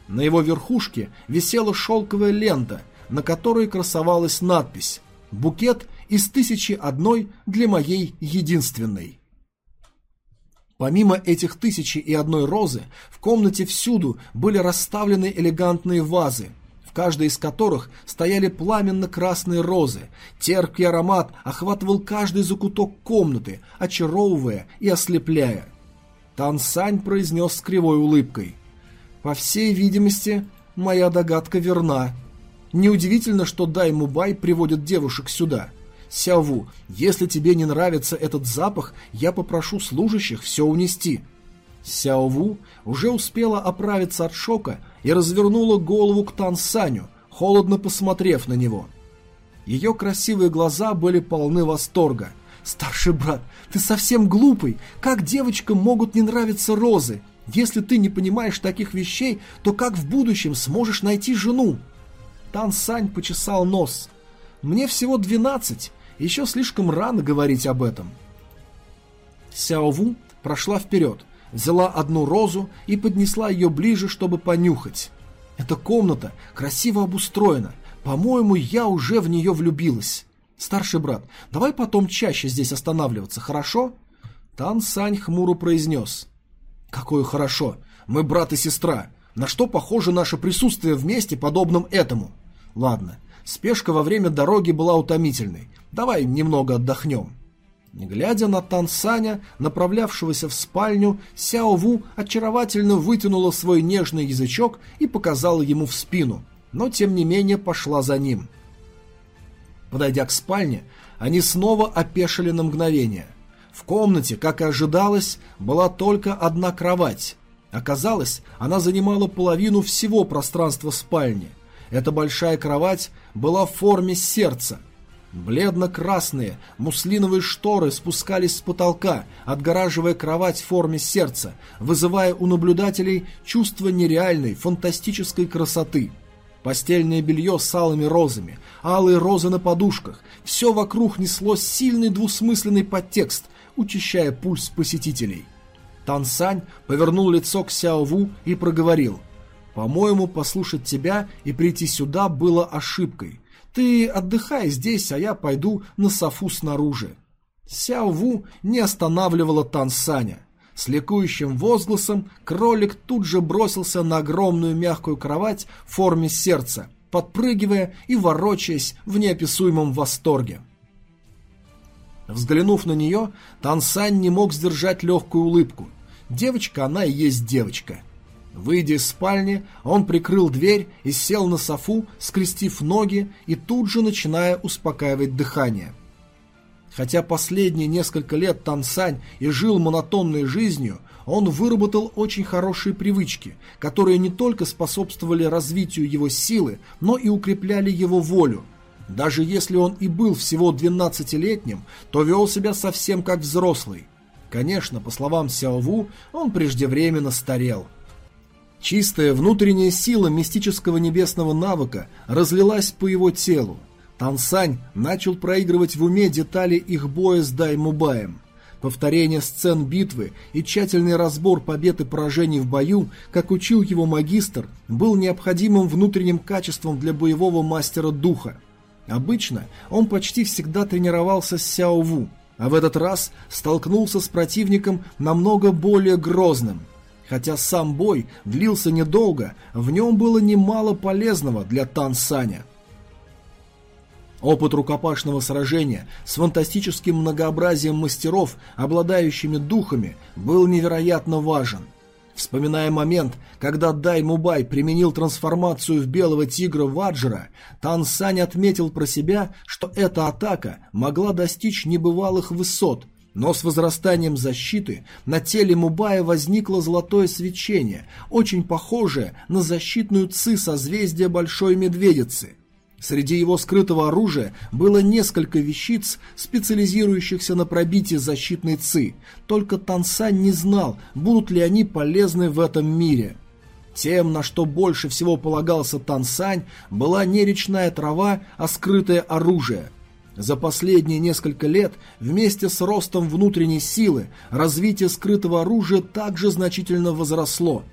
На его верхушке висела шелковая лента, на которой красовалась надпись «Букет из тысячи одной для моей единственной. Помимо этих тысячи и одной розы, в комнате всюду были расставлены элегантные вазы, в каждой из которых стояли пламенно-красные розы. Терпкий аромат охватывал каждый закуток комнаты, очаровывая и ослепляя. Тансань произнес с кривой улыбкой. «По всей видимости, моя догадка верна. Неудивительно, что Дай Мубай приводит девушек сюда. Сяову, если тебе не нравится этот запах, я попрошу служащих все унести». Сяову уже успела оправиться от шока и развернула голову к Тан Саню, холодно посмотрев на него. Ее красивые глаза были полны восторга. «Старший брат, ты совсем глупый! Как девочкам могут не нравиться розы? Если ты не понимаешь таких вещей, то как в будущем сможешь найти жену?» Тан Сань почесал нос. «Мне всего двенадцать. Еще слишком рано говорить об этом». Сяо Ву прошла вперед, взяла одну розу и поднесла ее ближе, чтобы понюхать. «Эта комната красиво обустроена. По-моему, я уже в нее влюбилась». «Старший брат, давай потом чаще здесь останавливаться, хорошо?» Тан Сань хмуро произнес. «Какое хорошо! Мы брат и сестра! На что похоже наше присутствие вместе, подобным этому? Ладно, спешка во время дороги была утомительной. Давай немного отдохнем». Глядя на Тан Саня, направлявшегося в спальню, Сяо Ву очаровательно вытянула свой нежный язычок и показала ему в спину, но тем не менее пошла за ним. Подойдя к спальне, они снова опешили на мгновение. В комнате, как и ожидалось, была только одна кровать. Оказалось, она занимала половину всего пространства спальни. Эта большая кровать была в форме сердца. Бледно-красные муслиновые шторы спускались с потолка, отгораживая кровать в форме сердца, вызывая у наблюдателей чувство нереальной, фантастической красоты – Постельное белье с алыми розами, алые розы на подушках. Все вокруг несло сильный двусмысленный подтекст, учащая пульс посетителей. Тан Сань повернул лицо к Сяо Ву и проговорил. «По-моему, послушать тебя и прийти сюда было ошибкой. Ты отдыхай здесь, а я пойду на софу снаружи». Сяо Ву не останавливала Тан Саня. С ликующим возгласом кролик тут же бросился на огромную мягкую кровать в форме сердца, подпрыгивая и ворочаясь в неописуемом восторге. Взглянув на нее, Тансань не мог сдержать легкую улыбку. Девочка она и есть девочка. Выйдя из спальни, он прикрыл дверь и сел на софу, скрестив ноги и тут же начиная успокаивать дыхание – Хотя последние несколько лет Тансань и жил монотонной жизнью, он выработал очень хорошие привычки, которые не только способствовали развитию его силы, но и укрепляли его волю. Даже если он и был всего 12-летним, то вел себя совсем как взрослый. Конечно, по словам Сяо Ву, он преждевременно старел. Чистая внутренняя сила мистического небесного навыка разлилась по его телу. Тансань начал проигрывать в уме детали их боя с Даймубаем. Повторение сцен битвы и тщательный разбор побед и поражений в бою, как учил его магистр, был необходимым внутренним качеством для боевого мастера духа. Обычно он почти всегда тренировался с Сяо Ву, а в этот раз столкнулся с противником намного более грозным. Хотя сам бой длился недолго, в нем было немало полезного для Тан Саня. Опыт рукопашного сражения с фантастическим многообразием мастеров, обладающими духами, был невероятно важен. Вспоминая момент, когда Дай Мубай применил трансформацию в белого тигра Ваджера, Тан Сань отметил про себя, что эта атака могла достичь небывалых высот, но с возрастанием защиты на теле Мубая возникло золотое свечение, очень похожее на защитную ци созвездия Большой Медведицы – Среди его скрытого оружия было несколько вещиц, специализирующихся на пробитии защитной ЦИ, только Тансань не знал, будут ли они полезны в этом мире. Тем, на что больше всего полагался Тансань, была не речная трава, а скрытое оружие. За последние несколько лет, вместе с ростом внутренней силы, развитие скрытого оружия также значительно возросло –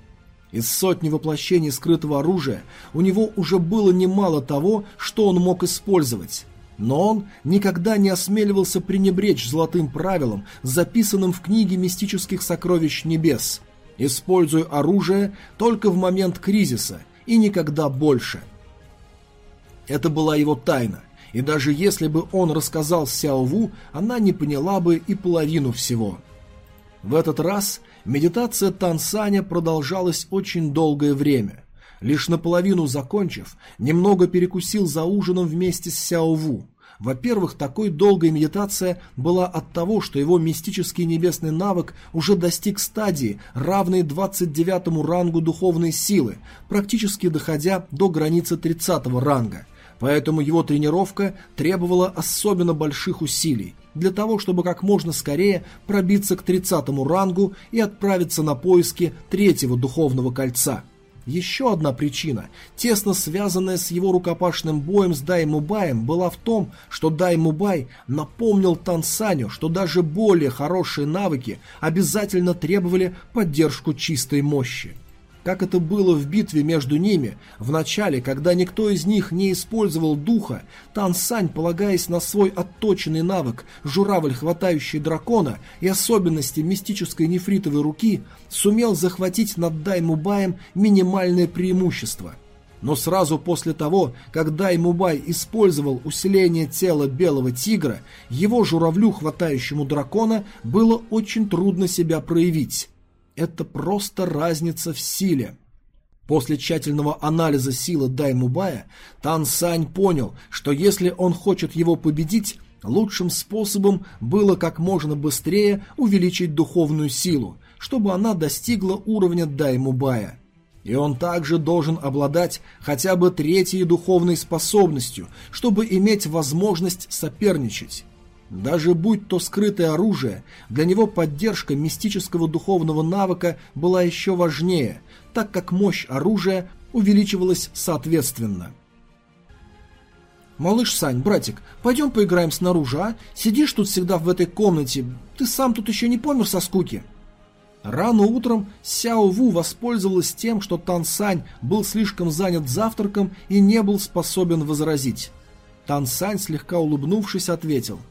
из сотни воплощений скрытого оружия у него уже было немало того, что он мог использовать. Но он никогда не осмеливался пренебречь золотым правилом, записанным в книге мистических сокровищ небес. Используя оружие только в момент кризиса и никогда больше. Это была его тайна, и даже если бы он рассказал Сяо Ву, она не поняла бы и половину всего. В этот раз Медитация Тансаня продолжалась очень долгое время. Лишь наполовину закончив, немного перекусил за ужином вместе с Сяо Ву. Во-первых, такой долгая медитация была от того, что его мистический небесный навык уже достиг стадии, равной 29 рангу духовной силы, практически доходя до границы 30 ранга. Поэтому его тренировка требовала особенно больших усилий для того, чтобы как можно скорее пробиться к 30 рангу и отправиться на поиски третьего духовного кольца. Еще одна причина, тесно связанная с его рукопашным боем с Дай Мубаем, была в том, что Дай Мубай напомнил Тансаню, что даже более хорошие навыки обязательно требовали поддержку чистой мощи. Как это было в битве между ними, в начале, когда никто из них не использовал духа, Тан Сань, полагаясь на свой отточенный навык, журавль, хватающий дракона и особенности мистической нефритовой руки, сумел захватить над Даймубаем минимальное преимущество. Но сразу после того, как Даймубай использовал усиление тела белого тигра, его журавлю, хватающему дракона, было очень трудно себя проявить. Это просто разница в силе. После тщательного анализа силы Даймубая, Тан Сань понял, что если он хочет его победить, лучшим способом было как можно быстрее увеличить духовную силу, чтобы она достигла уровня Даймубая. И он также должен обладать хотя бы третьей духовной способностью, чтобы иметь возможность соперничать. Даже будь то скрытое оружие, для него поддержка мистического духовного навыка была еще важнее, так как мощь оружия увеличивалась соответственно. «Малыш Сань, братик, пойдем поиграем снаружи, а? Сидишь тут всегда в этой комнате, ты сам тут еще не помер со скуки?» Рано утром Сяо Ву воспользовалась тем, что Тан Сань был слишком занят завтраком и не был способен возразить. Тан Сань, слегка улыбнувшись, ответил –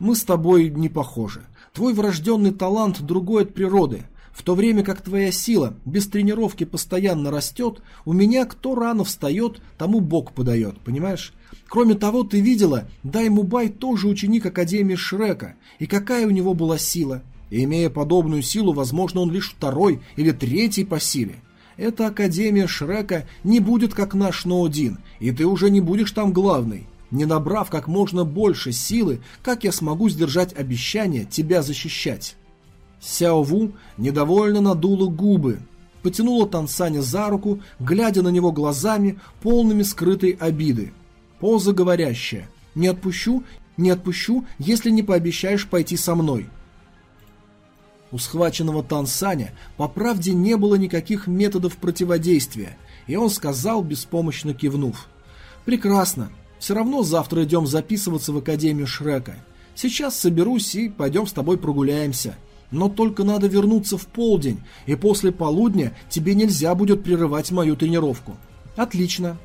мы с тобой не похожи. Твой врожденный талант другой от природы. В то время как твоя сила без тренировки постоянно растет, у меня кто рано встает, тому Бог подает, понимаешь? Кроме того, ты видела, Даймубай тоже ученик Академии Шрека, и какая у него была сила? И имея подобную силу, возможно, он лишь второй или третий по силе. Эта Академия Шрека не будет как наш Ноодин, и ты уже не будешь там главный. Не набрав как можно больше силы, как я смогу сдержать обещание тебя защищать? Сяо Ву недовольно надула губы, потянула Тансаня за руку, глядя на него глазами, полными скрытой обиды. Поза говорящая «Не отпущу, не отпущу, если не пообещаешь пойти со мной». У схваченного Тансаня по правде не было никаких методов противодействия, и он сказал, беспомощно кивнув. «Прекрасно, все равно завтра идем записываться в Академию Шрека. Сейчас соберусь и пойдем с тобой прогуляемся. Но только надо вернуться в полдень, и после полудня тебе нельзя будет прерывать мою тренировку. Отлично.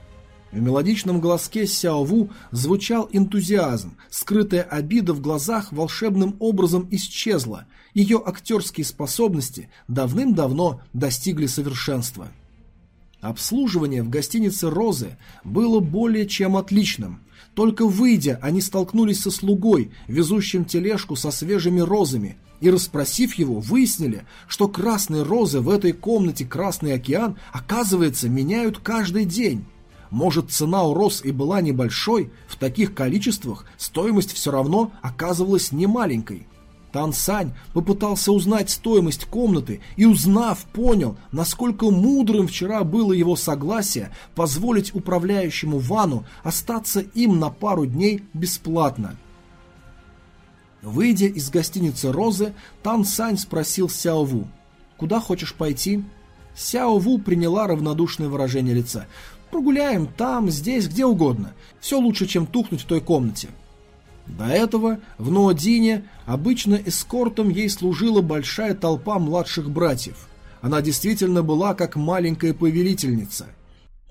В мелодичном голоске Сяо Ву звучал энтузиазм, скрытая обида в глазах волшебным образом исчезла, ее актерские способности давным-давно достигли совершенства. Обслуживание в гостинице «Розы» было более чем отличным. Только выйдя, они столкнулись со слугой, везущим тележку со свежими розами, и, расспросив его, выяснили, что красные розы в этой комнате «Красный океан» оказывается меняют каждый день. Может, цена у роз и была небольшой, в таких количествах стоимость все равно оказывалась немаленькой. Тан Сань попытался узнать стоимость комнаты и, узнав, понял, насколько мудрым вчера было его согласие позволить управляющему Вану остаться им на пару дней бесплатно. Выйдя из гостиницы «Розы», Тан Сань спросил Сяо Ву, «Куда хочешь пойти?» Сяо Ву приняла равнодушное выражение лица. «Прогуляем там, здесь, где угодно. Все лучше, чем тухнуть в той комнате». До этого в Ноодине обычно эскортом ей служила большая толпа младших братьев. Она действительно была как маленькая повелительница.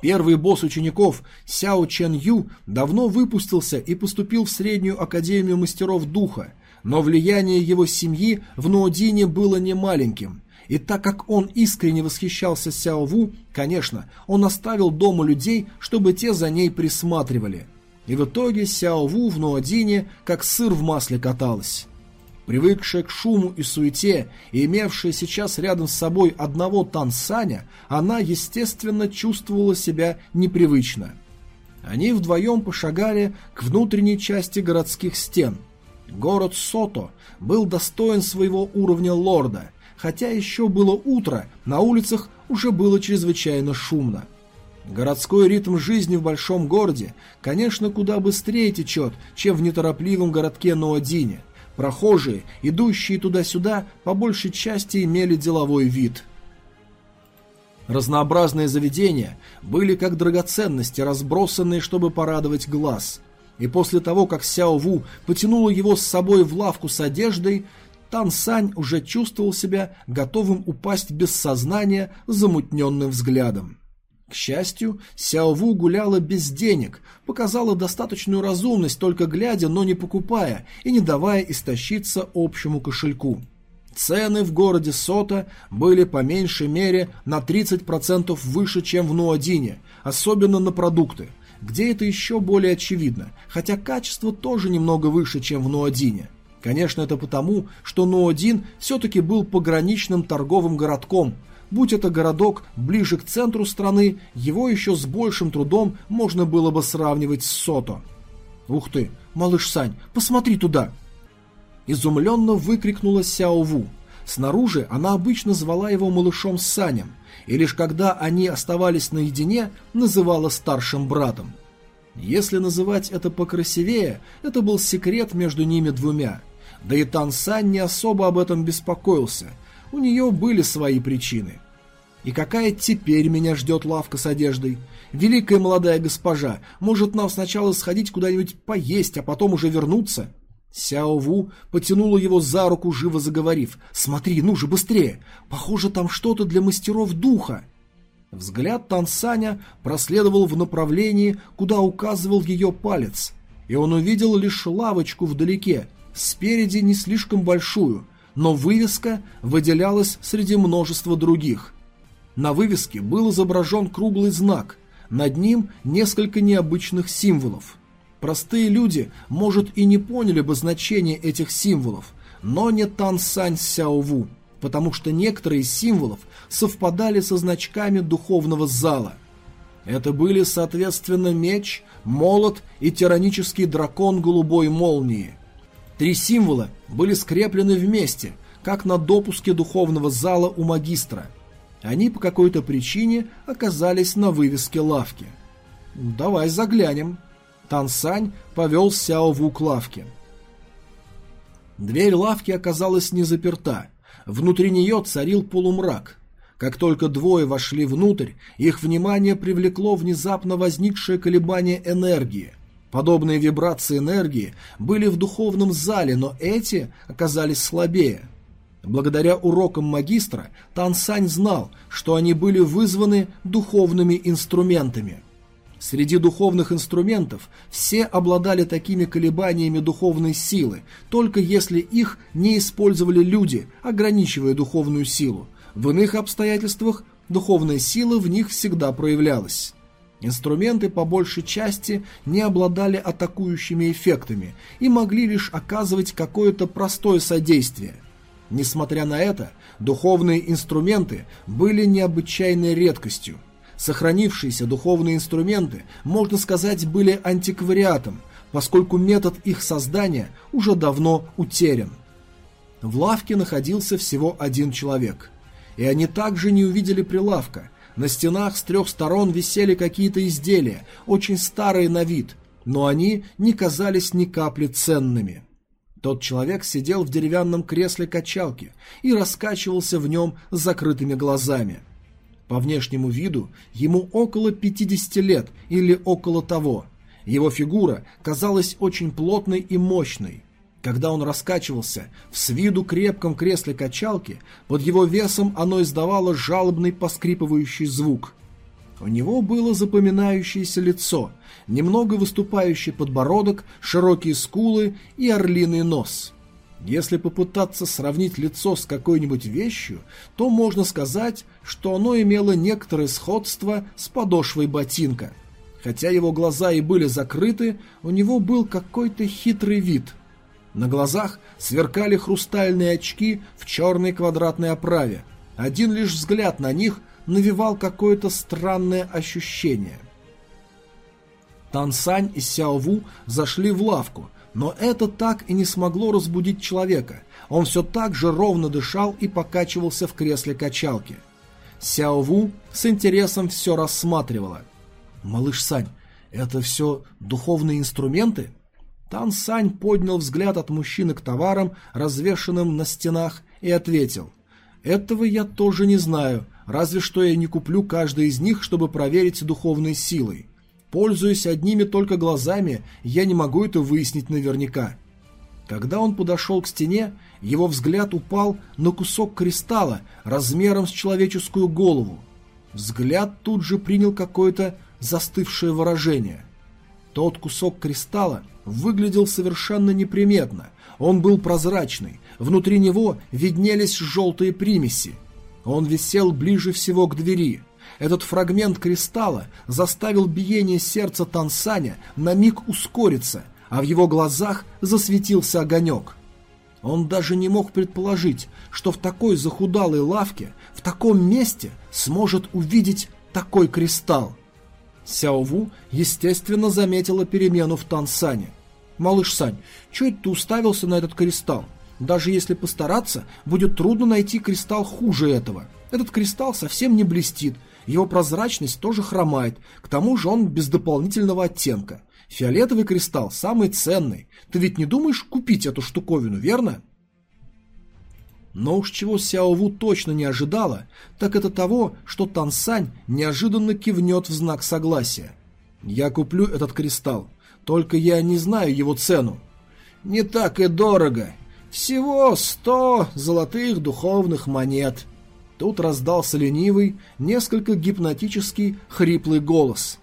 Первый босс учеников Сяо Чен Ю давно выпустился и поступил в среднюю академию мастеров духа, но влияние его семьи в Ноодине было немаленьким. И так как он искренне восхищался Сяо Ву, конечно, он оставил дома людей, чтобы те за ней присматривали – и в итоге Сяо Ву в Нуадине как сыр в масле каталась. Привыкшая к шуму и суете и имевшая сейчас рядом с собой одного Тансаня, она, естественно, чувствовала себя непривычно. Они вдвоем пошагали к внутренней части городских стен. Город Сото был достоин своего уровня лорда, хотя еще было утро, на улицах уже было чрезвычайно шумно. Городской ритм жизни в большом городе, конечно, куда быстрее течет, чем в неторопливом городке Ноодине. Прохожие, идущие туда-сюда, по большей части имели деловой вид. Разнообразные заведения были как драгоценности, разбросанные, чтобы порадовать глаз. И после того, как Сяо Ву потянула его с собой в лавку с одеждой, Тан Сань уже чувствовал себя готовым упасть без сознания замутненным взглядом. К счастью, Сяо Ву гуляла без денег, показала достаточную разумность, только глядя, но не покупая, и не давая истощиться общему кошельку. Цены в городе Сота были по меньшей мере на 30% выше, чем в Нуадине, особенно на продукты, где это еще более очевидно, хотя качество тоже немного выше, чем в Нуадине. Конечно, это потому, что Ноодин все-таки был пограничным торговым городком. Будь это городок ближе к центру страны, его еще с большим трудом можно было бы сравнивать с Сото. «Ух ты, малыш Сань, посмотри туда!» Изумленно выкрикнула Сяо Ву. Снаружи она обычно звала его малышом Санем, и лишь когда они оставались наедине, называла старшим братом. Если называть это покрасивее, это был секрет между ними двумя – да и Тан Сань не особо об этом беспокоился. У нее были свои причины. И какая теперь меня ждет лавка с одеждой? Великая молодая госпожа, может нам сначала сходить куда-нибудь поесть, а потом уже вернуться? Сяо Ву потянула его за руку, живо заговорив. «Смотри, ну же, быстрее! Похоже, там что-то для мастеров духа!» Взгляд Тансаня проследовал в направлении, куда указывал ее палец, и он увидел лишь лавочку вдалеке, спереди не слишком большую, но вывеска выделялась среди множества других. На вывеске был изображен круглый знак, над ним несколько необычных символов. Простые люди, может, и не поняли бы значение этих символов, но не Тан Сань Сяову, потому что некоторые из символов совпадали со значками духовного зала. Это были, соответственно, меч, молот и тиранический дракон голубой молнии – Три символа были скреплены вместе, как на допуске духовного зала у магистра. Они по какой-то причине оказались на вывеске лавки. «Давай заглянем». Тансань повел Сяо Ву к лавке. Дверь лавки оказалась не заперта. Внутри нее царил полумрак. Как только двое вошли внутрь, их внимание привлекло внезапно возникшее колебание энергии – Подобные вибрации энергии были в духовном зале, но эти оказались слабее. Благодаря урокам магистра Тансань знал, что они были вызваны духовными инструментами. Среди духовных инструментов все обладали такими колебаниями духовной силы, только если их не использовали люди, ограничивая духовную силу. В иных обстоятельствах духовная сила в них всегда проявлялась. Инструменты по большей части не обладали атакующими эффектами и могли лишь оказывать какое-то простое содействие. Несмотря на это, духовные инструменты были необычайной редкостью. Сохранившиеся духовные инструменты, можно сказать, были антиквариатом, поскольку метод их создания уже давно утерян. В лавке находился всего один человек. И они также не увидели прилавка, на стенах с трех сторон висели какие-то изделия, очень старые на вид, но они не казались ни капли ценными. Тот человек сидел в деревянном кресле качалки и раскачивался в нем с закрытыми глазами. По внешнему виду ему около 50 лет или около того. Его фигура казалась очень плотной и мощной. Когда он раскачивался в с виду крепком кресле качалки, под его весом оно издавало жалобный поскрипывающий звук. У него было запоминающееся лицо, немного выступающий подбородок, широкие скулы и орлиный нос. Если попытаться сравнить лицо с какой-нибудь вещью, то можно сказать, что оно имело некоторое сходство с подошвой ботинка. Хотя его глаза и были закрыты, у него был какой-то хитрый вид – на глазах сверкали хрустальные очки в черной квадратной оправе. Один лишь взгляд на них навевал какое-то странное ощущение. Тансань и Сяову зашли в лавку, но это так и не смогло разбудить человека. Он все так же ровно дышал и покачивался в кресле качалки. Сяову с интересом все рассматривала. «Малыш Сань, это все духовные инструменты?» Тан Сань поднял взгляд от мужчины к товарам, развешанным на стенах, и ответил. «Этого я тоже не знаю, разве что я не куплю каждый из них, чтобы проверить духовной силой. Пользуясь одними только глазами, я не могу это выяснить наверняка». Когда он подошел к стене, его взгляд упал на кусок кристалла размером с человеческую голову. Взгляд тут же принял какое-то застывшее выражение. Тот кусок кристалла выглядел совершенно неприметно. Он был прозрачный, внутри него виднелись желтые примеси. Он висел ближе всего к двери. Этот фрагмент кристалла заставил биение сердца Тансаня на миг ускориться, а в его глазах засветился огонек. Он даже не мог предположить, что в такой захудалой лавке, в таком месте сможет увидеть такой кристалл. Сяову, естественно, заметила перемену в Тансане. «Малыш Сань, чё это ты уставился на этот кристалл? Даже если постараться, будет трудно найти кристалл хуже этого. Этот кристалл совсем не блестит, его прозрачность тоже хромает, к тому же он без дополнительного оттенка. Фиолетовый кристалл самый ценный. Ты ведь не думаешь купить эту штуковину, верно?» Но уж чего Сяову точно не ожидала, так это того, что Тансань неожиданно кивнет в знак согласия. «Я куплю этот кристалл, только я не знаю его цену». «Не так и дорого. Всего сто золотых духовных монет». Тут раздался ленивый, несколько гипнотический, хриплый голос.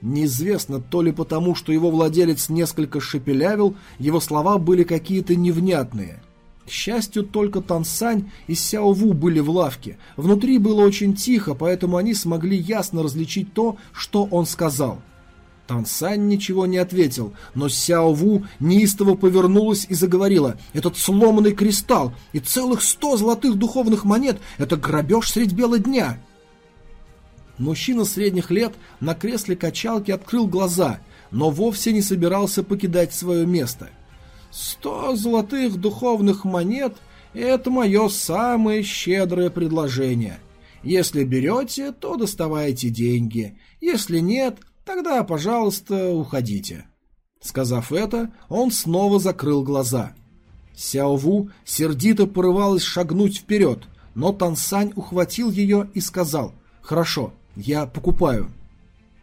Неизвестно, то ли потому, что его владелец несколько шепелявил, его слова были какие-то невнятные – к счастью, только Тансань и Сяо Ву были в лавке. Внутри было очень тихо, поэтому они смогли ясно различить то, что он сказал. Тансань ничего не ответил, но Сяо Ву неистово повернулась и заговорила. «Этот сломанный кристалл и целых сто золотых духовных монет — это грабеж средь бела дня!» Мужчина средних лет на кресле качалки открыл глаза, но вовсе не собирался покидать свое место — Сто золотых духовных монет – это мое самое щедрое предложение. Если берете, то доставайте деньги. Если нет, тогда, пожалуйста, уходите». Сказав это, он снова закрыл глаза. Сяову сердито порывалась шагнуть вперед, но Тансань ухватил ее и сказал «Хорошо, я покупаю».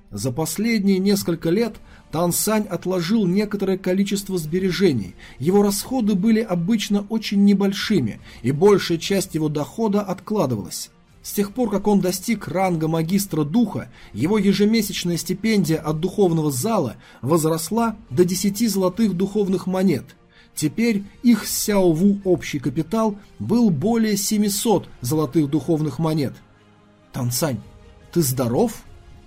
За последние несколько лет Тан Сань отложил некоторое количество сбережений. Его расходы были обычно очень небольшими, и большая часть его дохода откладывалась. С тех пор, как он достиг ранга магистра духа, его ежемесячная стипендия от духовного зала возросла до 10 золотых духовных монет. Теперь их Сяо Ву общий капитал был более 700 золотых духовных монет. «Тансань, ты здоров?»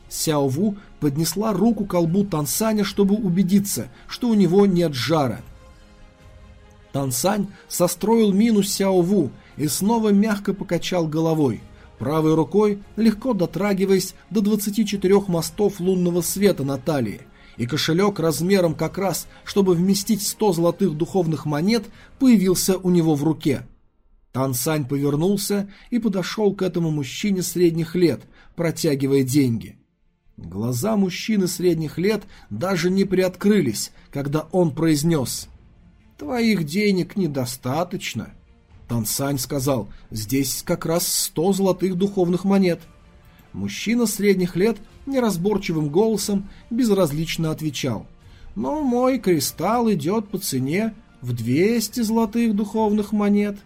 Сяо Ву поднесла руку к колбу Тансаня, чтобы убедиться, что у него нет жара. Тансань состроил мину Сяо Ву и снова мягко покачал головой, правой рукой легко дотрагиваясь до 24 мостов лунного света на талии, и кошелек размером как раз, чтобы вместить 100 золотых духовных монет, появился у него в руке. Тансань повернулся и подошел к этому мужчине средних лет, протягивая деньги. Глаза мужчины средних лет даже не приоткрылись, когда он произнес «Твоих денег недостаточно». Тансань сказал «Здесь как раз сто золотых духовных монет». Мужчина средних лет неразборчивым голосом безразлично отвечал «Но мой кристалл идет по цене в 200 золотых духовных монет».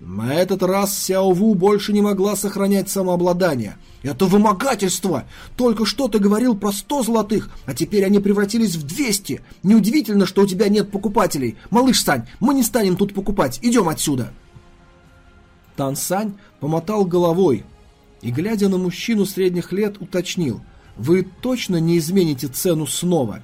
На этот раз Сяо Ву больше не могла сохранять самообладание. «Это вымогательство! Только что ты говорил про сто золотых, а теперь они превратились в двести! Неудивительно, что у тебя нет покупателей! Малыш Сань, мы не станем тут покупать, идем отсюда!» Тан Сань помотал головой и, глядя на мужчину средних лет, уточнил «Вы точно не измените цену снова?»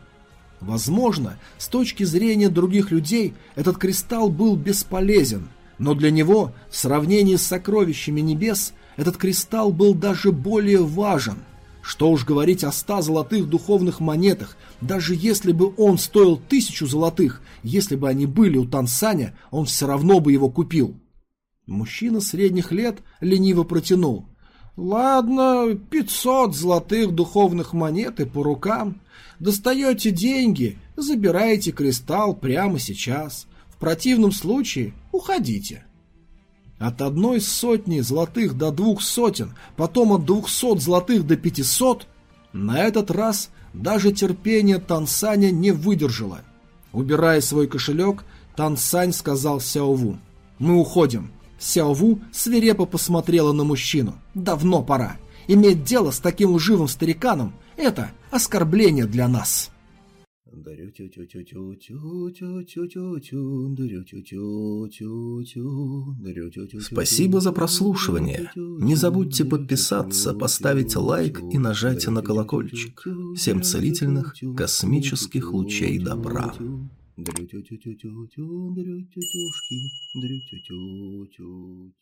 Возможно, с точки зрения других людей этот кристалл был бесполезен – но для него, в сравнении с сокровищами небес, этот кристалл был даже более важен. Что уж говорить о ста золотых духовных монетах, даже если бы он стоил тысячу золотых, если бы они были у Тансаня, он все равно бы его купил. Мужчина средних лет лениво протянул. «Ладно, пятьсот золотых духовных монет и по рукам. Достаете деньги, забираете кристалл прямо сейчас противном случае уходите. От одной сотни золотых до двух сотен, потом от двухсот золотых до пятисот, на этот раз даже терпение Тансаня не выдержало. Убирая свой кошелек, Тан Сань сказал Сяову. «Мы уходим». Сяову свирепо посмотрела на мужчину. «Давно пора. Иметь дело с таким лживым стариканом – это оскорбление для нас». Спасибо за прослушивание. Не забудьте подписаться, поставить лайк и нажать на колокольчик. Всем целительных космических лучей добра. Дрю-тю-тю-тю-тю-тю, дрю-тю-тю-тюшки, дрю-тю-тю-тю-тю.